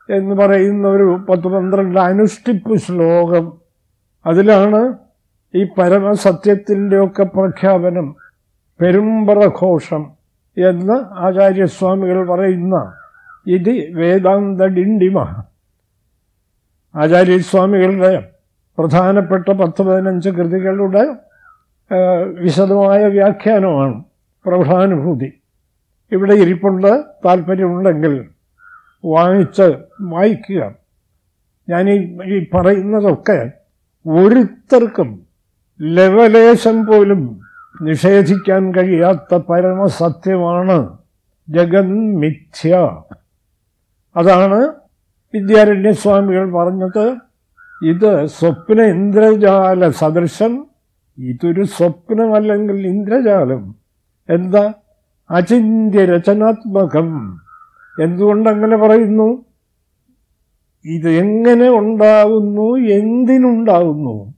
എന്ന് പറയുന്ന ഒരു പത്ത് പന്ത്രണ്ട് അനുഷ്ഠിപ്പ് ശ്ലോകം. അതിലാണ് ഈ പരമസത്യത്തിന്റെയൊക്കെ പ്രഖ്യാപനം പെരുമ്പറഘോഷം എന്ന് ആചാര്യസ്വാമികൾ പറയുന്ന. ഇത് വേദാന്ത ഡിണ്ടിമ. ആചാര്യസ്വാമികളുടെ പ്രധാനപ്പെട്ട പത്ത് പതിനഞ്ച് കൃതികളുടെ വിശദമായ വ്യാഖ്യാനമാണ് പ്രൗഢാനുഭൂതി. ഇവിടെ ഇരിപ്പുണ്ട് താല്പര്യമുണ്ടെങ്കിൽ വാങ്ങിച്ച് വായിക്കുക. ഞാൻ ഈ പറയുന്നതൊക്കെ ഒരുത്തർക്കും ലവലേശം പോലും നിഷേധിക്കാൻ കഴിയാത്ത പരമസത്യമാണ് ജഗന്മിഥ്യ. അതാണ് വിദ്യാരണ്യസ്വാമികൾ പറഞ്ഞത്. ഇത് സ്വപ്ന ഇന്ദ്രജാല സദൃശം ഇതൊരു സ്വപ്നമല്ലെങ്കിൽ ഇന്ദ്രജാലം. എന്താ? അചിന്യ രചനാത്മകം എന്തുകൊണ്ടങ്ങനെ പറയുന്നു? ഇത് എങ്ങനെ ഉണ്ടാവുന്നു എന്തിനുണ്ടാവുന്നു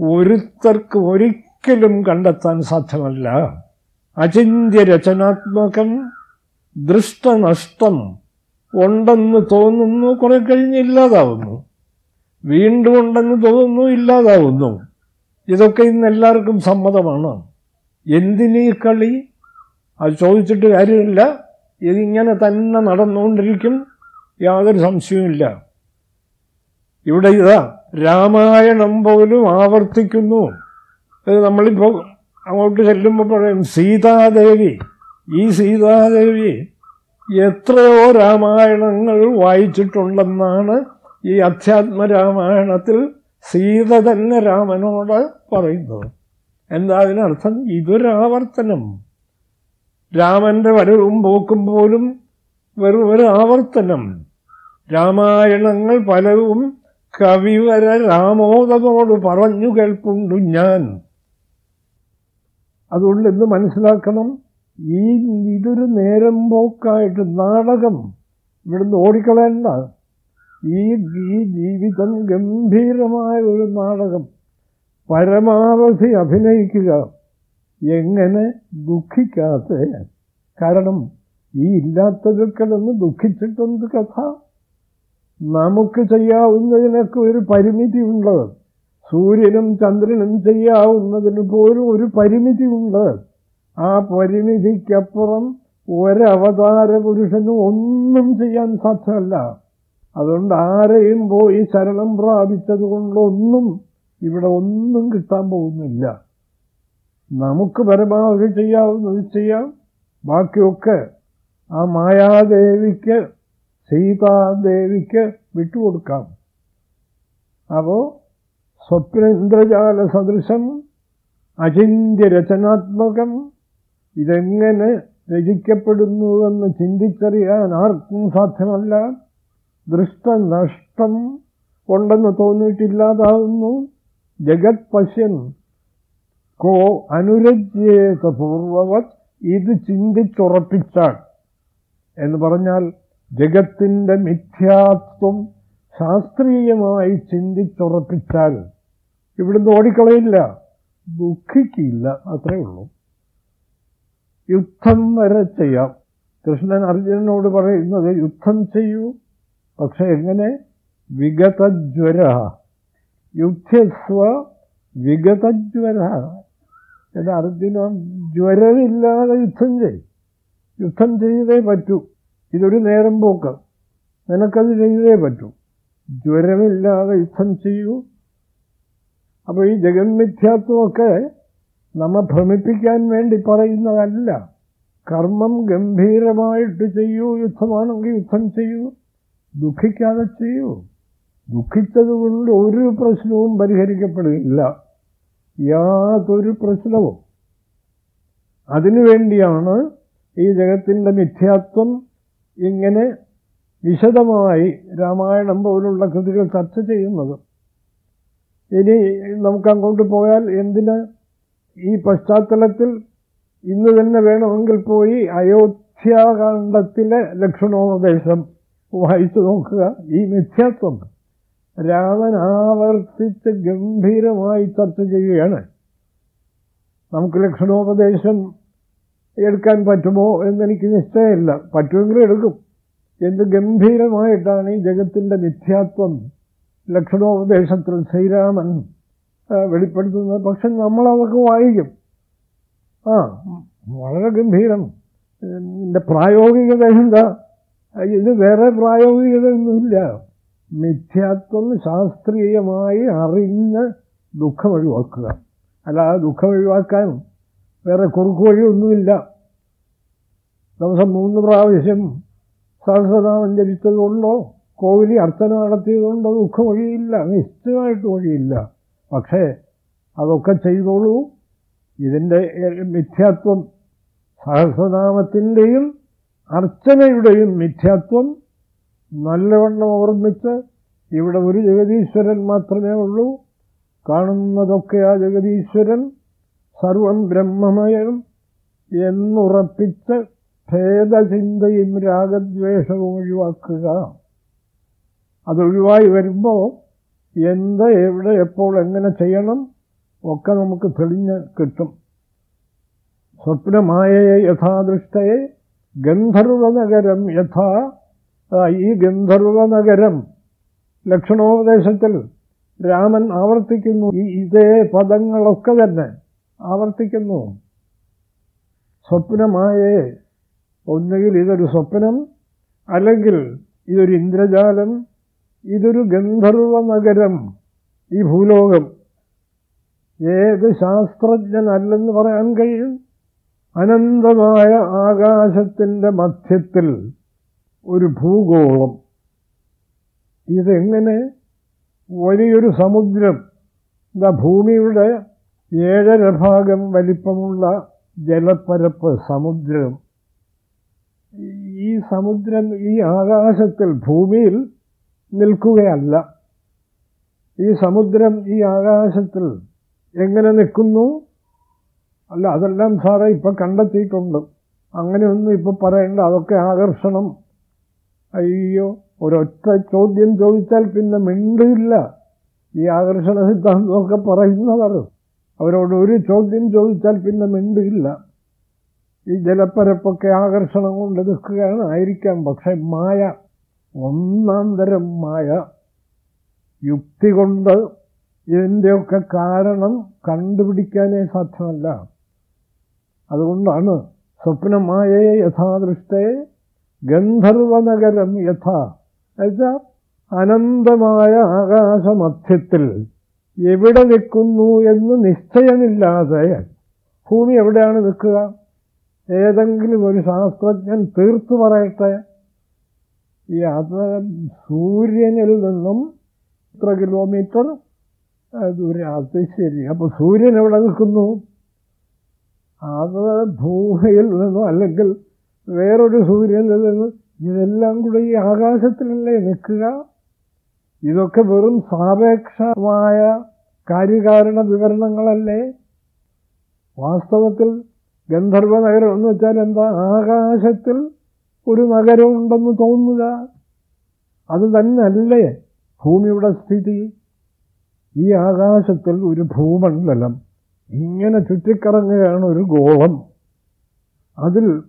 ഒരുത്തർക്ക് ഒരിക്കലും കണ്ടെത്താൻ സാധ്യമല്ല. അചിന്ത്യരചനാത്മകം ദൃഷ്ടനഷ്ടം ഉണ്ടെന്ന് തോന്നുന്നു കുറെ കഴിഞ്ഞ് ഇല്ലാതാവുന്നു. വീണ്ടും ഉണ്ടെന്ന് തോന്നുന്നു ഇല്ലാതാവുന്നു. ഇതൊക്കെ ഇന്ന് എല്ലാവർക്കും സമ്മതമാണ്. എന്തിനീ കളി? അത് ചോദിച്ചിട്ട് കാര്യമില്ല. ഇതിങ്ങനെ തന്നെ നടന്നുകൊണ്ടിരിക്കും യാതൊരു സംശയവുമില്ല. ഇവിടെ ഇതാ രാമായണം പോലും ആവർത്തിക്കുന്നു. ഇത് നമ്മളിപ്പോൾ അങ്ങോട്ട് ചെല്ലുമ്പോൾ പറയും സീതാദേവി ഈ സീതാദേവി എത്രയോ രാമായണങ്ങൾ വായിച്ചിട്ടുണ്ടെന്നാണ് ഈ അധ്യാത്മരാമായണത്തിൽ സീത തന്നെ രാമനോട് പറയുന്നത്. എന്താ അതിനർത്ഥം? ഇതൊരാവർത്തനം. രാമന്റെ വരവും പോക്കും പോലും വെറും ഒരു ആവർത്തനം. രാമായണങ്ങൾ പലവും കവിവര രാമോദമോട് പറഞ്ഞു കേൾപ്പുണ്ടു ഞാൻ. അതുകൊണ്ട് ഇന്ന് മനസ്സിലാക്കണം? ഈ ഇതൊരു നേരം പോക്കായിട്ട് നാടകം ഇവിടുന്ന് ഓടിക്കളയണ്ട. ഈ ഈ ജീവിതം ഗംഭീരമായ ഒരു നാടകം. പരമാവധി അഭിനയിക്കുക. എങ്ങനെ ദുഃഖിക്കാതെ കാരണം ഈ ഇല്ലാത്തതൊക്കെയൊന്ന് ദുഃഖിച്ചിട്ടുണ്ട് കഥ. നമുക്ക് ചെയ്യാവുന്നതിനൊക്കെ ഒരു പരിമിതിയുണ്ട്. സൂര്യനും ചന്ദ്രനും ചെയ്യാവുന്നതിന് പോലും ഒരു പരിമിതിയുണ്ട്. ആ പരിമിതിക്കപ്പുറം ഒരവതാര പുരുഷനും ഒന്നും ചെയ്യാൻ സാധ്യമല്ല. അതുകൊണ്ട് ആരെയും പോയി ശരണം പ്രാപിച്ചത് കൊണ്ടൊന്നും ഇവിടെ ഒന്നും കിട്ടാൻ പോകുന്നില്ല. നമുക്ക് പരമാവധി ചെയ്യാവുന്നത് ചെയ്യാം ബാക്കിയൊക്കെ ആ മായാദേവിക്ക് സീതാദേവിക്ക് വിട്ടുകൊടുക്കാം. അപ്പോൾ സ്വപ്നേന്ദ്രജാല സദൃശം അചിന്യ രചനാത്മകം ഇതെങ്ങനെ രചിക്കപ്പെടുന്നുവെന്ന് ചിന്തിച്ചറിയാൻ ആർക്കും സാധ്യമല്ല. ദൃഷ്ടനഷ്ടം ഉണ്ടെന്ന് തോന്നിയിട്ടില്ലാതാവുന്നു. ജഗത് പശ്യൻ കോ അനുരജ്യേത പൂർവവത് ഇത് ചിന്തിച്ചുറപ്പിച്ചാൽ എന്ന് പറഞ്ഞാൽ ജഗത്തിന്റെ മിഥ്യാത്വം ശാസ്ത്രീയമായി ചിന്തിച്ചുറപ്പിച്ചാൽ ഇവിടുന്ന് ഓടിക്കളയില്ല ദുഃഖിക്കില്ല അത്രേ ഉള്ളൂ. യുദ്ധം വരെ ചെയ്യാം. കൃഷ്ണൻ അർജുനനോട് പറയുന്നത് യുദ്ധം ചെയ്യൂ പക്ഷെ എങ്ങനെ? വിഗതജ്വര. യുദ്ധസ്വ വിഗതജ്വര. എന്റെ അർജുനം ജ്വരമില്ലാതെ യുദ്ധം ചെയ്യും യുദ്ധം ചെയ്തേ പറ്റൂ. ഇതൊരു നേരം പോക്ക്. നിനക്കത് ചെയ്തേ പറ്റൂ. ജ്വരമില്ലാതെ യുദ്ധം ചെയ്യൂ. അപ്പോൾ ഈ ജഗന്മിഥ്യാത്വമൊക്കെ നമ്മെ ഭ്രമിപ്പിക്കാൻ വേണ്ടി പറയുന്നതല്ല. കർമ്മം ഗംഭീരമായിട്ട് ചെയ്യൂ. യുദ്ധമാണെങ്കിൽ യുദ്ധം ചെയ്യൂ. ദുഃഖിക്കാതെ ചെയ്യൂ. ദുഃഖിച്ചതുകൊണ്ട് ഒരു പ്രശ്നവും പരിഹരിക്കപ്പെടുകയില്ല യാതൊരു പ്രശ്നവും. അതിനുവേണ്ടിയാണ് ഈ ജഗത്തിന്റെ മിഥ്യാത്വം ഇങ്ങനെ വിശദമായി രാമായണം പോലുള്ള കൃതികൾ ചർച്ച ചെയ്യുന്നത്. ഇനി നമുക്ക് അങ്ങോട്ട് പോയാൽ എന്തിന്? ഈ പശ്ചാത്തലത്തിൽ ഇന്ന് തന്നെ വേണമെങ്കിൽ പോയി അയോധ്യാകാന്ഡത്തിലെ ലക്ഷണോപദേശം വായിച്ചു നോക്കുക. ഈ മിഥ്യാത്വം. രാമൻ ആവർത്തിച്ച് ഗംഭീരമായി ചർച്ച ചെയ്യുകയാണ്. നമുക്ക് ലക്ഷണോപദേശം എടുക്കാൻ പറ്റുമോ എന്നെനിക്ക് നിശ്ചയമില്ല. പറ്റുമെങ്കിലും എടുക്കും. എന്ത് ഗംഭീരമായിട്ടാണ് ഈ ജഗത്തിന്റെ മിഥ്യാത്വം ലക്ഷണോപദേശത്തിൽ ശ്രീരാമൻ വെളിപ്പെടുത്തുന്നത്. പക്ഷെ നമ്മളതൊക്കെ വായിക്കും. ആ വളരെ ഗംഭീരം. ഇതിന്റെ പ്രായോഗികത എന്താ? ഇത് വേറെ പ്രായോഗികതയൊന്നുമില്ല. മിഥ്യാത്വം ശാസ്ത്രീയമായി അറിഞ്ഞ് ദുഃഖം ഒഴിവാക്കുക അല്ലാതെ ദുഃഖം ഒഴിവാക്കാൻ വേറെ കുറുക്കു വഴിയൊന്നുമില്ല. ദിവസം മൂന്ന് പ്രാവശ്യം സഹസ്രനാമം ജപിച്ചതുകൊണ്ടോ കോവിലി അർച്ചന നടത്തിയതുകൊണ്ടോ ദുഃഖം വഴിയില്ല നിശ്ചയമായിട്ട് വഴിയില്ല പക്ഷേ അതൊക്കെ ചെയ്തോളൂ. ഇതിന്റെ മിഥ്യാത്വം സഹസ്രനാമത്തിന്റെയും അർച്ചനയുടെയും മിഥ്യാത്വം നല്ലവണ്ണം ഓർമ്മിച്ച് ഇവിടെ ഒരു ജഗതീശ്വരൻ മാത്രമേ ഉള്ളൂ. കാണുന്നതൊക്കെ ആ ജഗതീശ്വരൻ സർവം ബ്രഹ്മമയം എന്നുറപ്പിച്ച് ഭേദചിന്തയും രാഗദ്വേഷവും ഒഴിവാക്കുക. അതൊഴിവായി വരുമ്പോൾ എന്ത് എവിടെ എപ്പോൾ എങ്ങനെ ചെയ്യണം ഒക്കെ നമുക്ക് തെളിഞ്ഞ് കിട്ടും. സ്വപ്നമായയെ യഥാദൃഷ്ടയെ ഗന്ധർവനഗരം യഥാ ഈ ഗന്ധർവനഗരം ലക്ഷണോപദേശത്തിൽ രാമൻ ആവർത്തിക്കുന്നു. ഈ ഇതേ പദങ്ങളൊക്കെ തന്നെ ആവർത്തിക്കുന്നു. സ്വപ്നമായേ ഒന്നുകിൽ ഇതൊരു സ്വപ്നം അല്ലെങ്കിൽ ഇതൊരു ഇന്ദ്രജാലം ഇതൊരു ഗന്ധർവ നഗരം ഈ ഭൂലോകം. ഏത് ശാസ്ത്രജ്ഞനല്ലെന്ന് പറയാൻ കഴിയും? അനന്തമായ ആകാശത്തിന്റെ മധ്യത്തിൽ ഒരു ഭൂഗോളം. ഇതെങ്ങനെ വലിയൊരു സമുദ്രം എന്താ ഭൂമിയുടെ ഏഴര ഭാഗം വലിപ്പമുള്ള ജലപ്പരപ്പ് സമുദ്രം. ഈ സമുദ്രം ഈ ആകാശത്തിൽ ഭൂമിയിൽ നിൽക്കുകയല്ല. ഈ സമുദ്രം ഈ ആകാശത്തിൽ എങ്ങനെ നിൽക്കുന്നു? അല്ല അതെല്ലാം സാറേ ഇപ്പം കണ്ടെത്തിയിട്ടുണ്ട്. അങ്ങനെയൊന്നും ഇപ്പം പറയേണ്ട അതൊക്കെ ആകർഷണം. അയ്യോ ഒരൊറ്റ ചോദ്യം ചോദിച്ചാൽ പിന്നെ മിണ്ടില്ല. ഈ ആകർഷണ സിദ്ധാന്തമൊക്കെ പറയുന്നവർ അവരോട് ഒരു ചോദ്യം ചോദിച്ചാൽ പിന്നെ മിണ്ടില്ല. ഈ ജലപ്പരപ്പൊക്കെ ആകർഷണം കൊണ്ട് നിൽക്കുകയാണ് ആയിരിക്കാം പക്ഷെ മായ ഒന്നാം തരം മായ. യുക്തി കൊണ്ട് ഇതിന്റെയൊക്കെ കാരണം കണ്ടുപിടിക്കാനേ സാധ്യമല്ല. അതുകൊണ്ടാണ് സ്വപ്നമായേ യഥാദൃഷ്ടേ ഗന്ധർവനഗരം യഥ എന്നുവെച്ചാൽ അനന്തമായ ആകാശമധ്യത്തിൽ. എവിടെ നിൽക്കുന്നു എന്ന് നിശ്ചയമില്ലാതെ ഭൂമി എവിടെയാണ് നിൽക്കുക? ഏതെങ്കിലും ഒരു ശാസ്ത്രജ്ഞൻ തീർത്തു പറയട്ടെ. ഈ അത് സൂര്യനിൽ നിന്നും ഇത്ര കിലോമീറ്റർ? ദൂരെ അത് ശരി. അപ്പോൾ സൂര്യൻ എവിടെ നിൽക്കുന്നു? അത് ഭൂമിയിൽ നിന്നും അല്ലെങ്കിൽ വേറൊരു സൂര്യനിൽ നിന്ന് ഇതെല്ലാം കൂടെ ഈ ആകാശത്തിലല്ലേ നിൽക്കുക? ഇതൊക്കെ വെറും സാപേക്ഷമായ കാര്യകാരണ വിവരണങ്ങളല്ലേ? വാസ്തവത്തിൽ ഗന്ധർവ നഗരം എന്ന് വെച്ചാൽ എന്താ? ആകാശത്തിൽ ഒരു നഗരമുണ്ടെന്ന് തോന്നുക. അത് തന്നെയല്ലേ ഭൂമിയുടെ സ്ഥിതി? ഈ ആകാശത്തിൽ ഒരു ഭൂമണ്ഡലം. ഇങ്ങനെ ചുറ്റിക്കറങ്ങുകയാണ് ഒരു ഗോളം. അതിൽ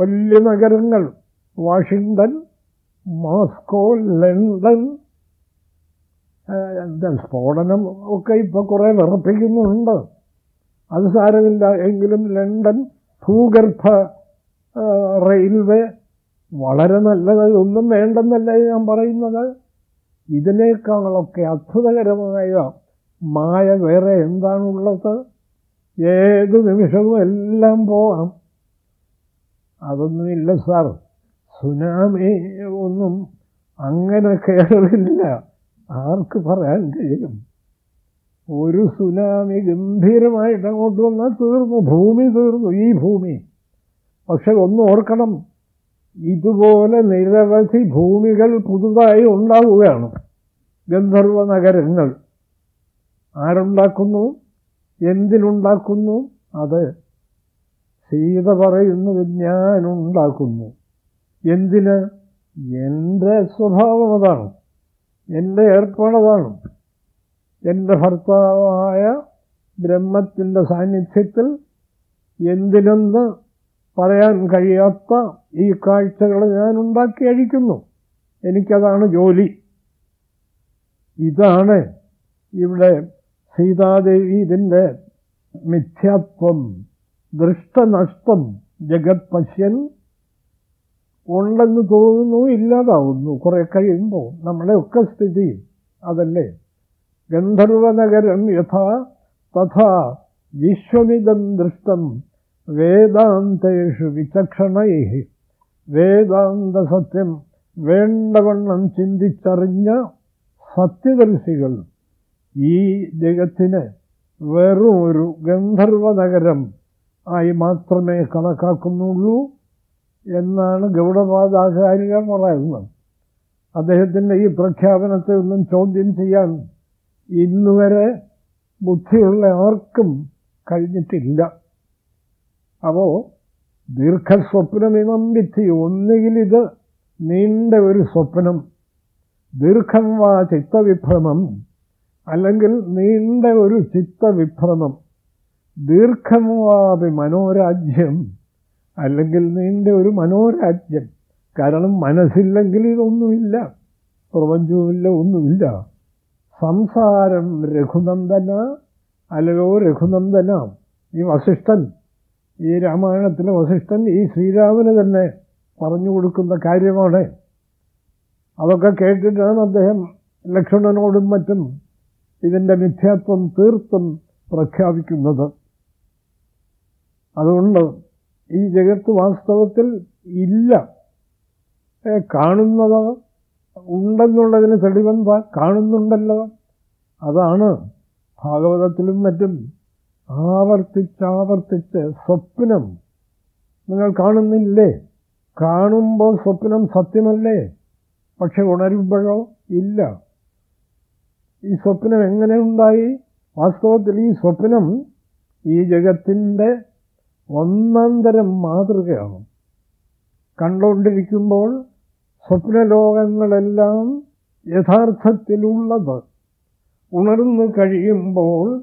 വലിയ നഗരങ്ങൾ. Washington Moscow London. എന്താ സ്ഫോടനം ഒക്കെ ഇപ്പോൾ കുറേ വിറപ്പിക്കുന്നുണ്ട്. അത് സാരമില്ല. എങ്കിലും ലണ്ടൻ ഭൂഗർഭ റെയിൽവേ വളരെ നല്ലത്. ഒന്നും വേണ്ടെന്നല്ല ഞാൻ പറയുന്നത്. ഇതിനേക്കാളൊക്കെ അത്ഭുതകരമായ മായ വേറെ എന്താണുള്ളത്? ഏത് നിമിഷവും എല്ലാം പോവാം. അതൊന്നുമില്ല സാർ. സുനാമി ഒന്നും അങ്ങനെ കേറില്ല. ആർക്ക് പറയാൻ കഴിയും? ഒരു സുനാമി ഗംഭീരമായിട്ട് അങ്ങോട്ട് വന്നാൽ തീർന്നു. ഭൂമി തീർന്നു ഈ ഭൂമി. പക്ഷെ ഒന്ന് ഓർക്കണം ഇതുപോലെ നിരവധി ഭൂമികൾ പുതുതായി ഉണ്ടാവുകയാണ്. ഗന്ധർവ നഗരങ്ങൾ ആരുണ്ടാക്കുന്നു? എന്തിനുണ്ടാക്കുന്നു? അത് സീത പറയുന്നത് ഞാനുണ്ടാക്കുന്നു. എന്തിന്? എന്റെ സ്വഭാവം അതാണ്. എന്റെ ഏർപ്പാടതാണ് എന്റെ ഭർത്താവായ ബ്രഹ്മത്തിന്റെ സാന്നിധ്യത്തിൽ എന്തിനെന്ന് പറയാൻ കഴിയാത്ത ഈ കാഴ്ചകൾ ഞാൻ ഉണ്ടാക്കി അഴിക്കുന്നു. എനിക്കതാണ് ജോലി. ഇതാണ് ഇവിടെ സീതാദേവി ഇതിന്റെ മിഥ്യാത്വം. ദൃഷ്ടനഷ്ടം ജഗത് പശ്യൻ ഉണ്ടെന്ന് തോന്നുന്നു ഇല്ലാതാവുന്നു. കുറെ കഴിയുമ്പോൾ നമ്മളെയൊക്കെ സ്ഥിതി അതല്ലേ? ഗന്ധർവനഗരം യഥാ തഥാ വിശ്വമിതം ദൃഷ്ടം വേദാന്തേഷു വിചക്ഷണൈ വേദാന്ത സത്യം വേണ്ടവണ്ണം ചിന്തിച്ചറിഞ്ഞ സത്യദർശികൾ ഈ ജഗത്തിന് വെറും ഒരു ഗന്ധർവ നഗരം ആയി മാത്രമേ കണക്കാക്കുന്നുള്ളൂ എന്നാണ് ഗൗഡപാദാചാര്യർ പറയുന്നത്. അദ്ദേഹത്തിന്റെ ഈ പ്രഖ്യാപനത്തെ ഒന്നും ചോദ്യം ചെയ്യാൻ ഇന്നുവരെ ബുദ്ധിയുള്ള ആർക്കും കഴിഞ്ഞിട്ടില്ല. അപ്പോൾ ദീർഘസ്വപ്നമിമം വിധി ഒന്നുകിൽ ഇത് നീണ്ട ഒരു സ്വപ്നം ദീർഘം വാ ചിത്തവിഭ്രമം അല്ലെങ്കിൽ നീണ്ട ഒരു ചിത്തവിഭ്രമം. ദീർഘം വാപി മനോരാജ്യം അല്ലെങ്കിൽ നീണ്ട ഒരു മനോരാജ്യം. കാരണം മനസ്സില്ലെങ്കിൽ ഇതൊന്നുമില്ല. പ്രപഞ്ചവുമില്ല ഒന്നുമില്ല. സംസാരം രഘുനന്ദന അല്ലയോ രഘുനന്ദന. ഈ വസിഷ്ഠൻ ഈ രാമായണത്തിലെ വസിഷ്ഠൻ ഈ ശ്രീരാമന് തന്നെ പറഞ്ഞു കൊടുക്കുന്ന കാര്യമാണ്. അതൊക്കെ കേട്ടിട്ടാണ് അദ്ദേഹം ലക്ഷ്മണനോടും മറ്റും ഇതിന്റെ മിഥ്യാത്വം തീർത്തും പ്രഖ്യാപിക്കുന്നത്. അതുകൊണ്ട് ഈ ജഗത്ത് വാസ്തവത്തിൽ ഇല്ല. കാണുന്നത് ഉണ്ടെന്നുള്ളതിന് തെളിവെന്താ? കാണുന്നുണ്ടല്ലോ. അതാണ് ഭാഗവതത്തിലും മറ്റും ആവർത്തിച്ചാവർത്തിച്ച് സ്വപ്നം. നിങ്ങൾ കാണുന്നില്ലേ? കാണുമ്പോൾ സ്വപ്നം സത്യമല്ലേ? പക്ഷെ ഉണരുമ്പോഴോ ഇല്ല. ഈ സ്വപ്നം എങ്ങനെ ഉണ്ടായി? വാസ്തവത്തിൽ ഈ സ്വപ്നം ഈ ജഗത്തിന്റെ ഒന്നാം തരം മാതൃകയാണ്. കണ്ടുകൊണ്ടിരിക്കുമ്പോൾ സ്വപ്നലോകങ്ങളെല്ലാം യഥാർത്ഥത്തിലുള്ളത്. ഉണർന്നു കഴിയുമ്പോൾ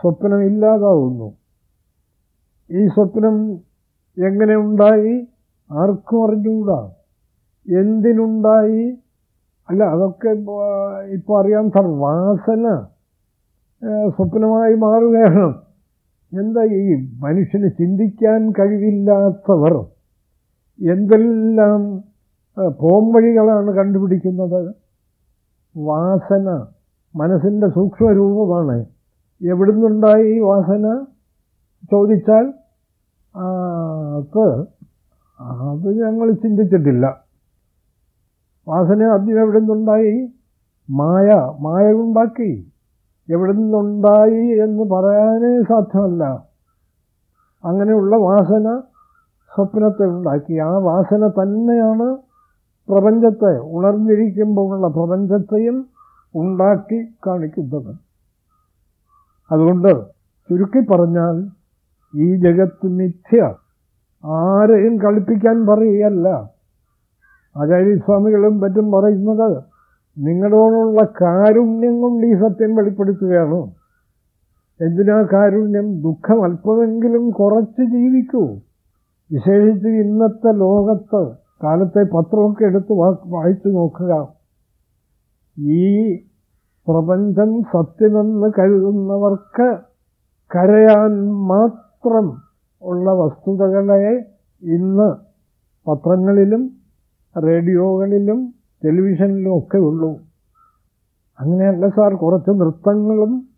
സ്വപ്നം ഇല്ലാതാവുന്നു. ഈ സ്വപ്നം എങ്ങനെ ഉണ്ടായി? ആർക്കും അറിഞ്ഞുകൂടാ. എന്തിനുണ്ടായി? അല്ല അതൊക്കെ ഇപ്പോൾ അറിയാം സർ. വാസന സ്വപ്നമായി മാറുകയാണ്. എന്താ ഈ മനുഷ്യന് ചിന്തിക്കാൻ കഴിവില്ലാത്തവർ എന്തെല്ലാം പോംവഴികളാണ് കണ്ടുപിടിക്കുന്നത്? വാസന മനസ്സിന്റെ സൂക്ഷ്മരൂപമാണ്. എവിടുന്നുണ്ടായി ഈ വാസന? ചോദിച്ചാൽ അത് അത് ഞങ്ങൾ ചിന്തിച്ചിട്ടില്ല. വാസന ആദ്യം എവിടെ നിന്നുണ്ടായി മായ മായ ഉണ്ടാക്കി എവിടെ നിന്നുണ്ടായി എന്ന് പറയാനേ സാധ്യമല്ല. അങ്ങനെയുള്ള വാസന സ്വപ്നത്തെ ഉണ്ടാക്കി. ആ വാസന തന്നെയാണ് പ്രപഞ്ചത്തെ ഉണർന്നിരിക്കുമ്പോഴുള്ള പ്രപഞ്ചത്തെയും ഉണ്ടാക്കി കാണിക്കുന്നത്. അതുകൊണ്ട് ചുരുക്കി പറഞ്ഞാൽ ഈ ജഗത്ത് മിഥ്യ ആരെയും കളിപ്പിക്കാൻ പറയുകയല്ല. ആചാര്യസ്വാമികളും മറ്റും പറയുന്നത് നിങ്ങളോടുള്ള കാരുണ്യം കൊണ്ട് ഈ സത്യം വെളിപ്പെടുത്തുകയാണ്. എന്തിനാ കാരുണ്യം? ദുഃഖം അല്പമെങ്കിലും കുറച്ച് ജീവിക്കൂ. വിശേഷിച്ച് ഇന്നത്തെ ലോകത്ത് കാലത്തെ പത്രമൊക്കെ എടുത്ത് വായിച്ചു നോക്കുക. ഈ പ്രപഞ്ചം സത്യമെന്ന് കരുതുന്നവർക്ക് കരയാൻ മാത്രം ഉള്ള വസ്തുതകളെ ഇന്ന് പത്രങ്ങളിലും റേഡിയോകളിലും ടെലിവിഷനിലും ഒക്കെ ഉള്ളൂ. അങ്ങനെയല്ല സാർ കുറച്ച് നൃത്തങ്ങളും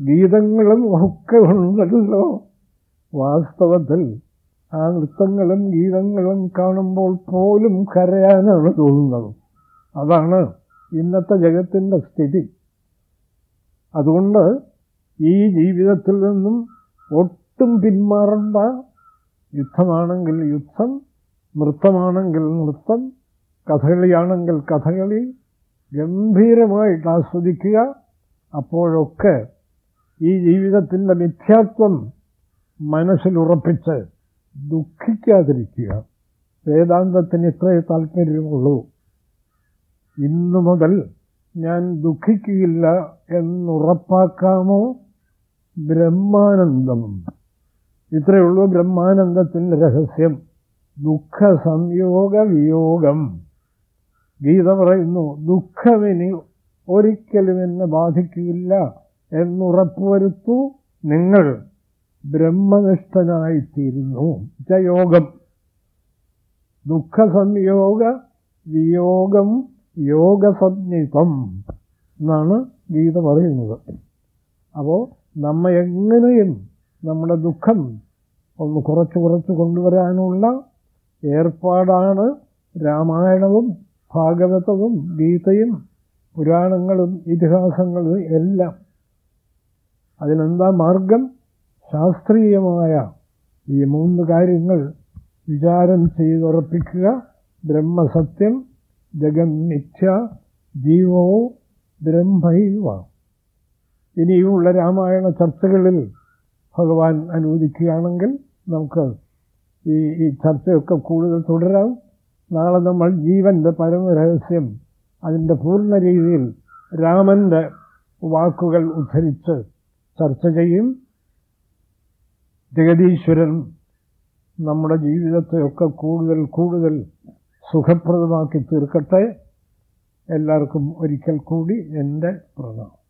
ഗീതങ്ങളും ഒക്കെ ഉണ്ടല്ലോ. വാസ്തവത്തിൽ ആ നൃത്തങ്ങളും ഗീതങ്ങളും കാണുമ്പോൾ പോലും കരയാനാണ് തോന്നുന്നത്. അതാണ് ഇന്നത്തെ ജഗത്തിന്റെ സ്ഥിതി. അതുകൊണ്ട് ഈ ജീവിതത്തിൽ നിന്നും ഒട്ടും പിന്മാറണ്ട യുദ്ധമാണെങ്കിൽ യുദ്ധം നൃത്തമാണെങ്കിൽ നൃത്തം കഥകളിയാണെങ്കിൽ കഥകളി ഗംഭീരമായിട്ട് ആസ്വദിക്കുക. അപ്പോഴൊക്കെ ഈ ജീവിതത്തിന്റെ മിഥ്യാത്വം മനസ്സിലുറപ്പിച്ച് ദുഃഖിക്കാതിരിക്കുക. വേദാന്തത്തിന് ഇത്രയേ താല്പര്യമുള്ളൂ. ഇന്നു മുതൽ ഞാൻ ദുഃഖിക്കുകയില്ല എന്നുറപ്പാക്കാമോ? ബ്രഹ്മാനന്ദം. ഇത്രയേ ഉള്ളൂ ബ്രഹ്മാനന്ദത്തിന്റെ രഹസ്യം. ദുഃഖ വിയോഗം. ഗീത പറയുന്നു ദുഃഖമിനി ഒരിക്കലും എന്നെ ബാധിക്കില്ല എന്നുറപ്പുവരുത്തു നിങ്ങൾ. ബ്രഹ്മനിഷ്ഠനായിത്തീരുന്നു. യോഗം ദുഃഖസംയോഗ വിയോഗം യോഗസഞ്ജിതം എന്നാണ് ഗീത പറയുന്നത്. അപ്പോൾ നമ്മ എങ്ങനെയും നമ്മുടെ ദുഃഖം ഒന്ന് കുറച്ച് കുറച്ച് കൊണ്ടുവരാനുള്ള ഏർപ്പാടാണ് രാമായണവും ഭാഗവതവും ഗീതയും പുരാണങ്ങളും ഇതിഹാസങ്ങളും എല്ലാം അതിനെന്താ മാർഗം? ശാസ്ത്രീയമായ ഈ മൂന്ന് കാര്യങ്ങൾ വിചാരം ചെയ്തുറപ്പിക്കുക. ബ്രഹ്മസത്യം ജഗം മിഥ്യ ജീവോ ബ്രഹ്മൈവ. ഇനിയുമുള്ള രാമായണ ചർച്ചകളിൽ ഭഗവാൻ അനുവദിക്കുകയാണെങ്കിൽ നമുക്ക് ഈ ഈ ചർച്ചയൊക്കെ കൂടുതൽ തുടരാം. നാളെ നമ്മൾ ജീവന്റെ പരമരഹസ്യം അതിന്റെ പൂർണ രീതിയിൽ രാമന്റെ വാക്കുകൾ ഉദ്ധരിച്ച് ചർച്ച ചെയ്യും. ജഗതീശ്വരൻ നമ്മുടെ ജീവിതത്തെയൊക്കെ കൂടുതൽ കൂടുതൽ സുഖപ്രദമാക്കി തീർക്കട്ടെ. എല്ലാവർക്കും ഒരിക്കൽ കൂടി എന്റെ പ്രണാമം.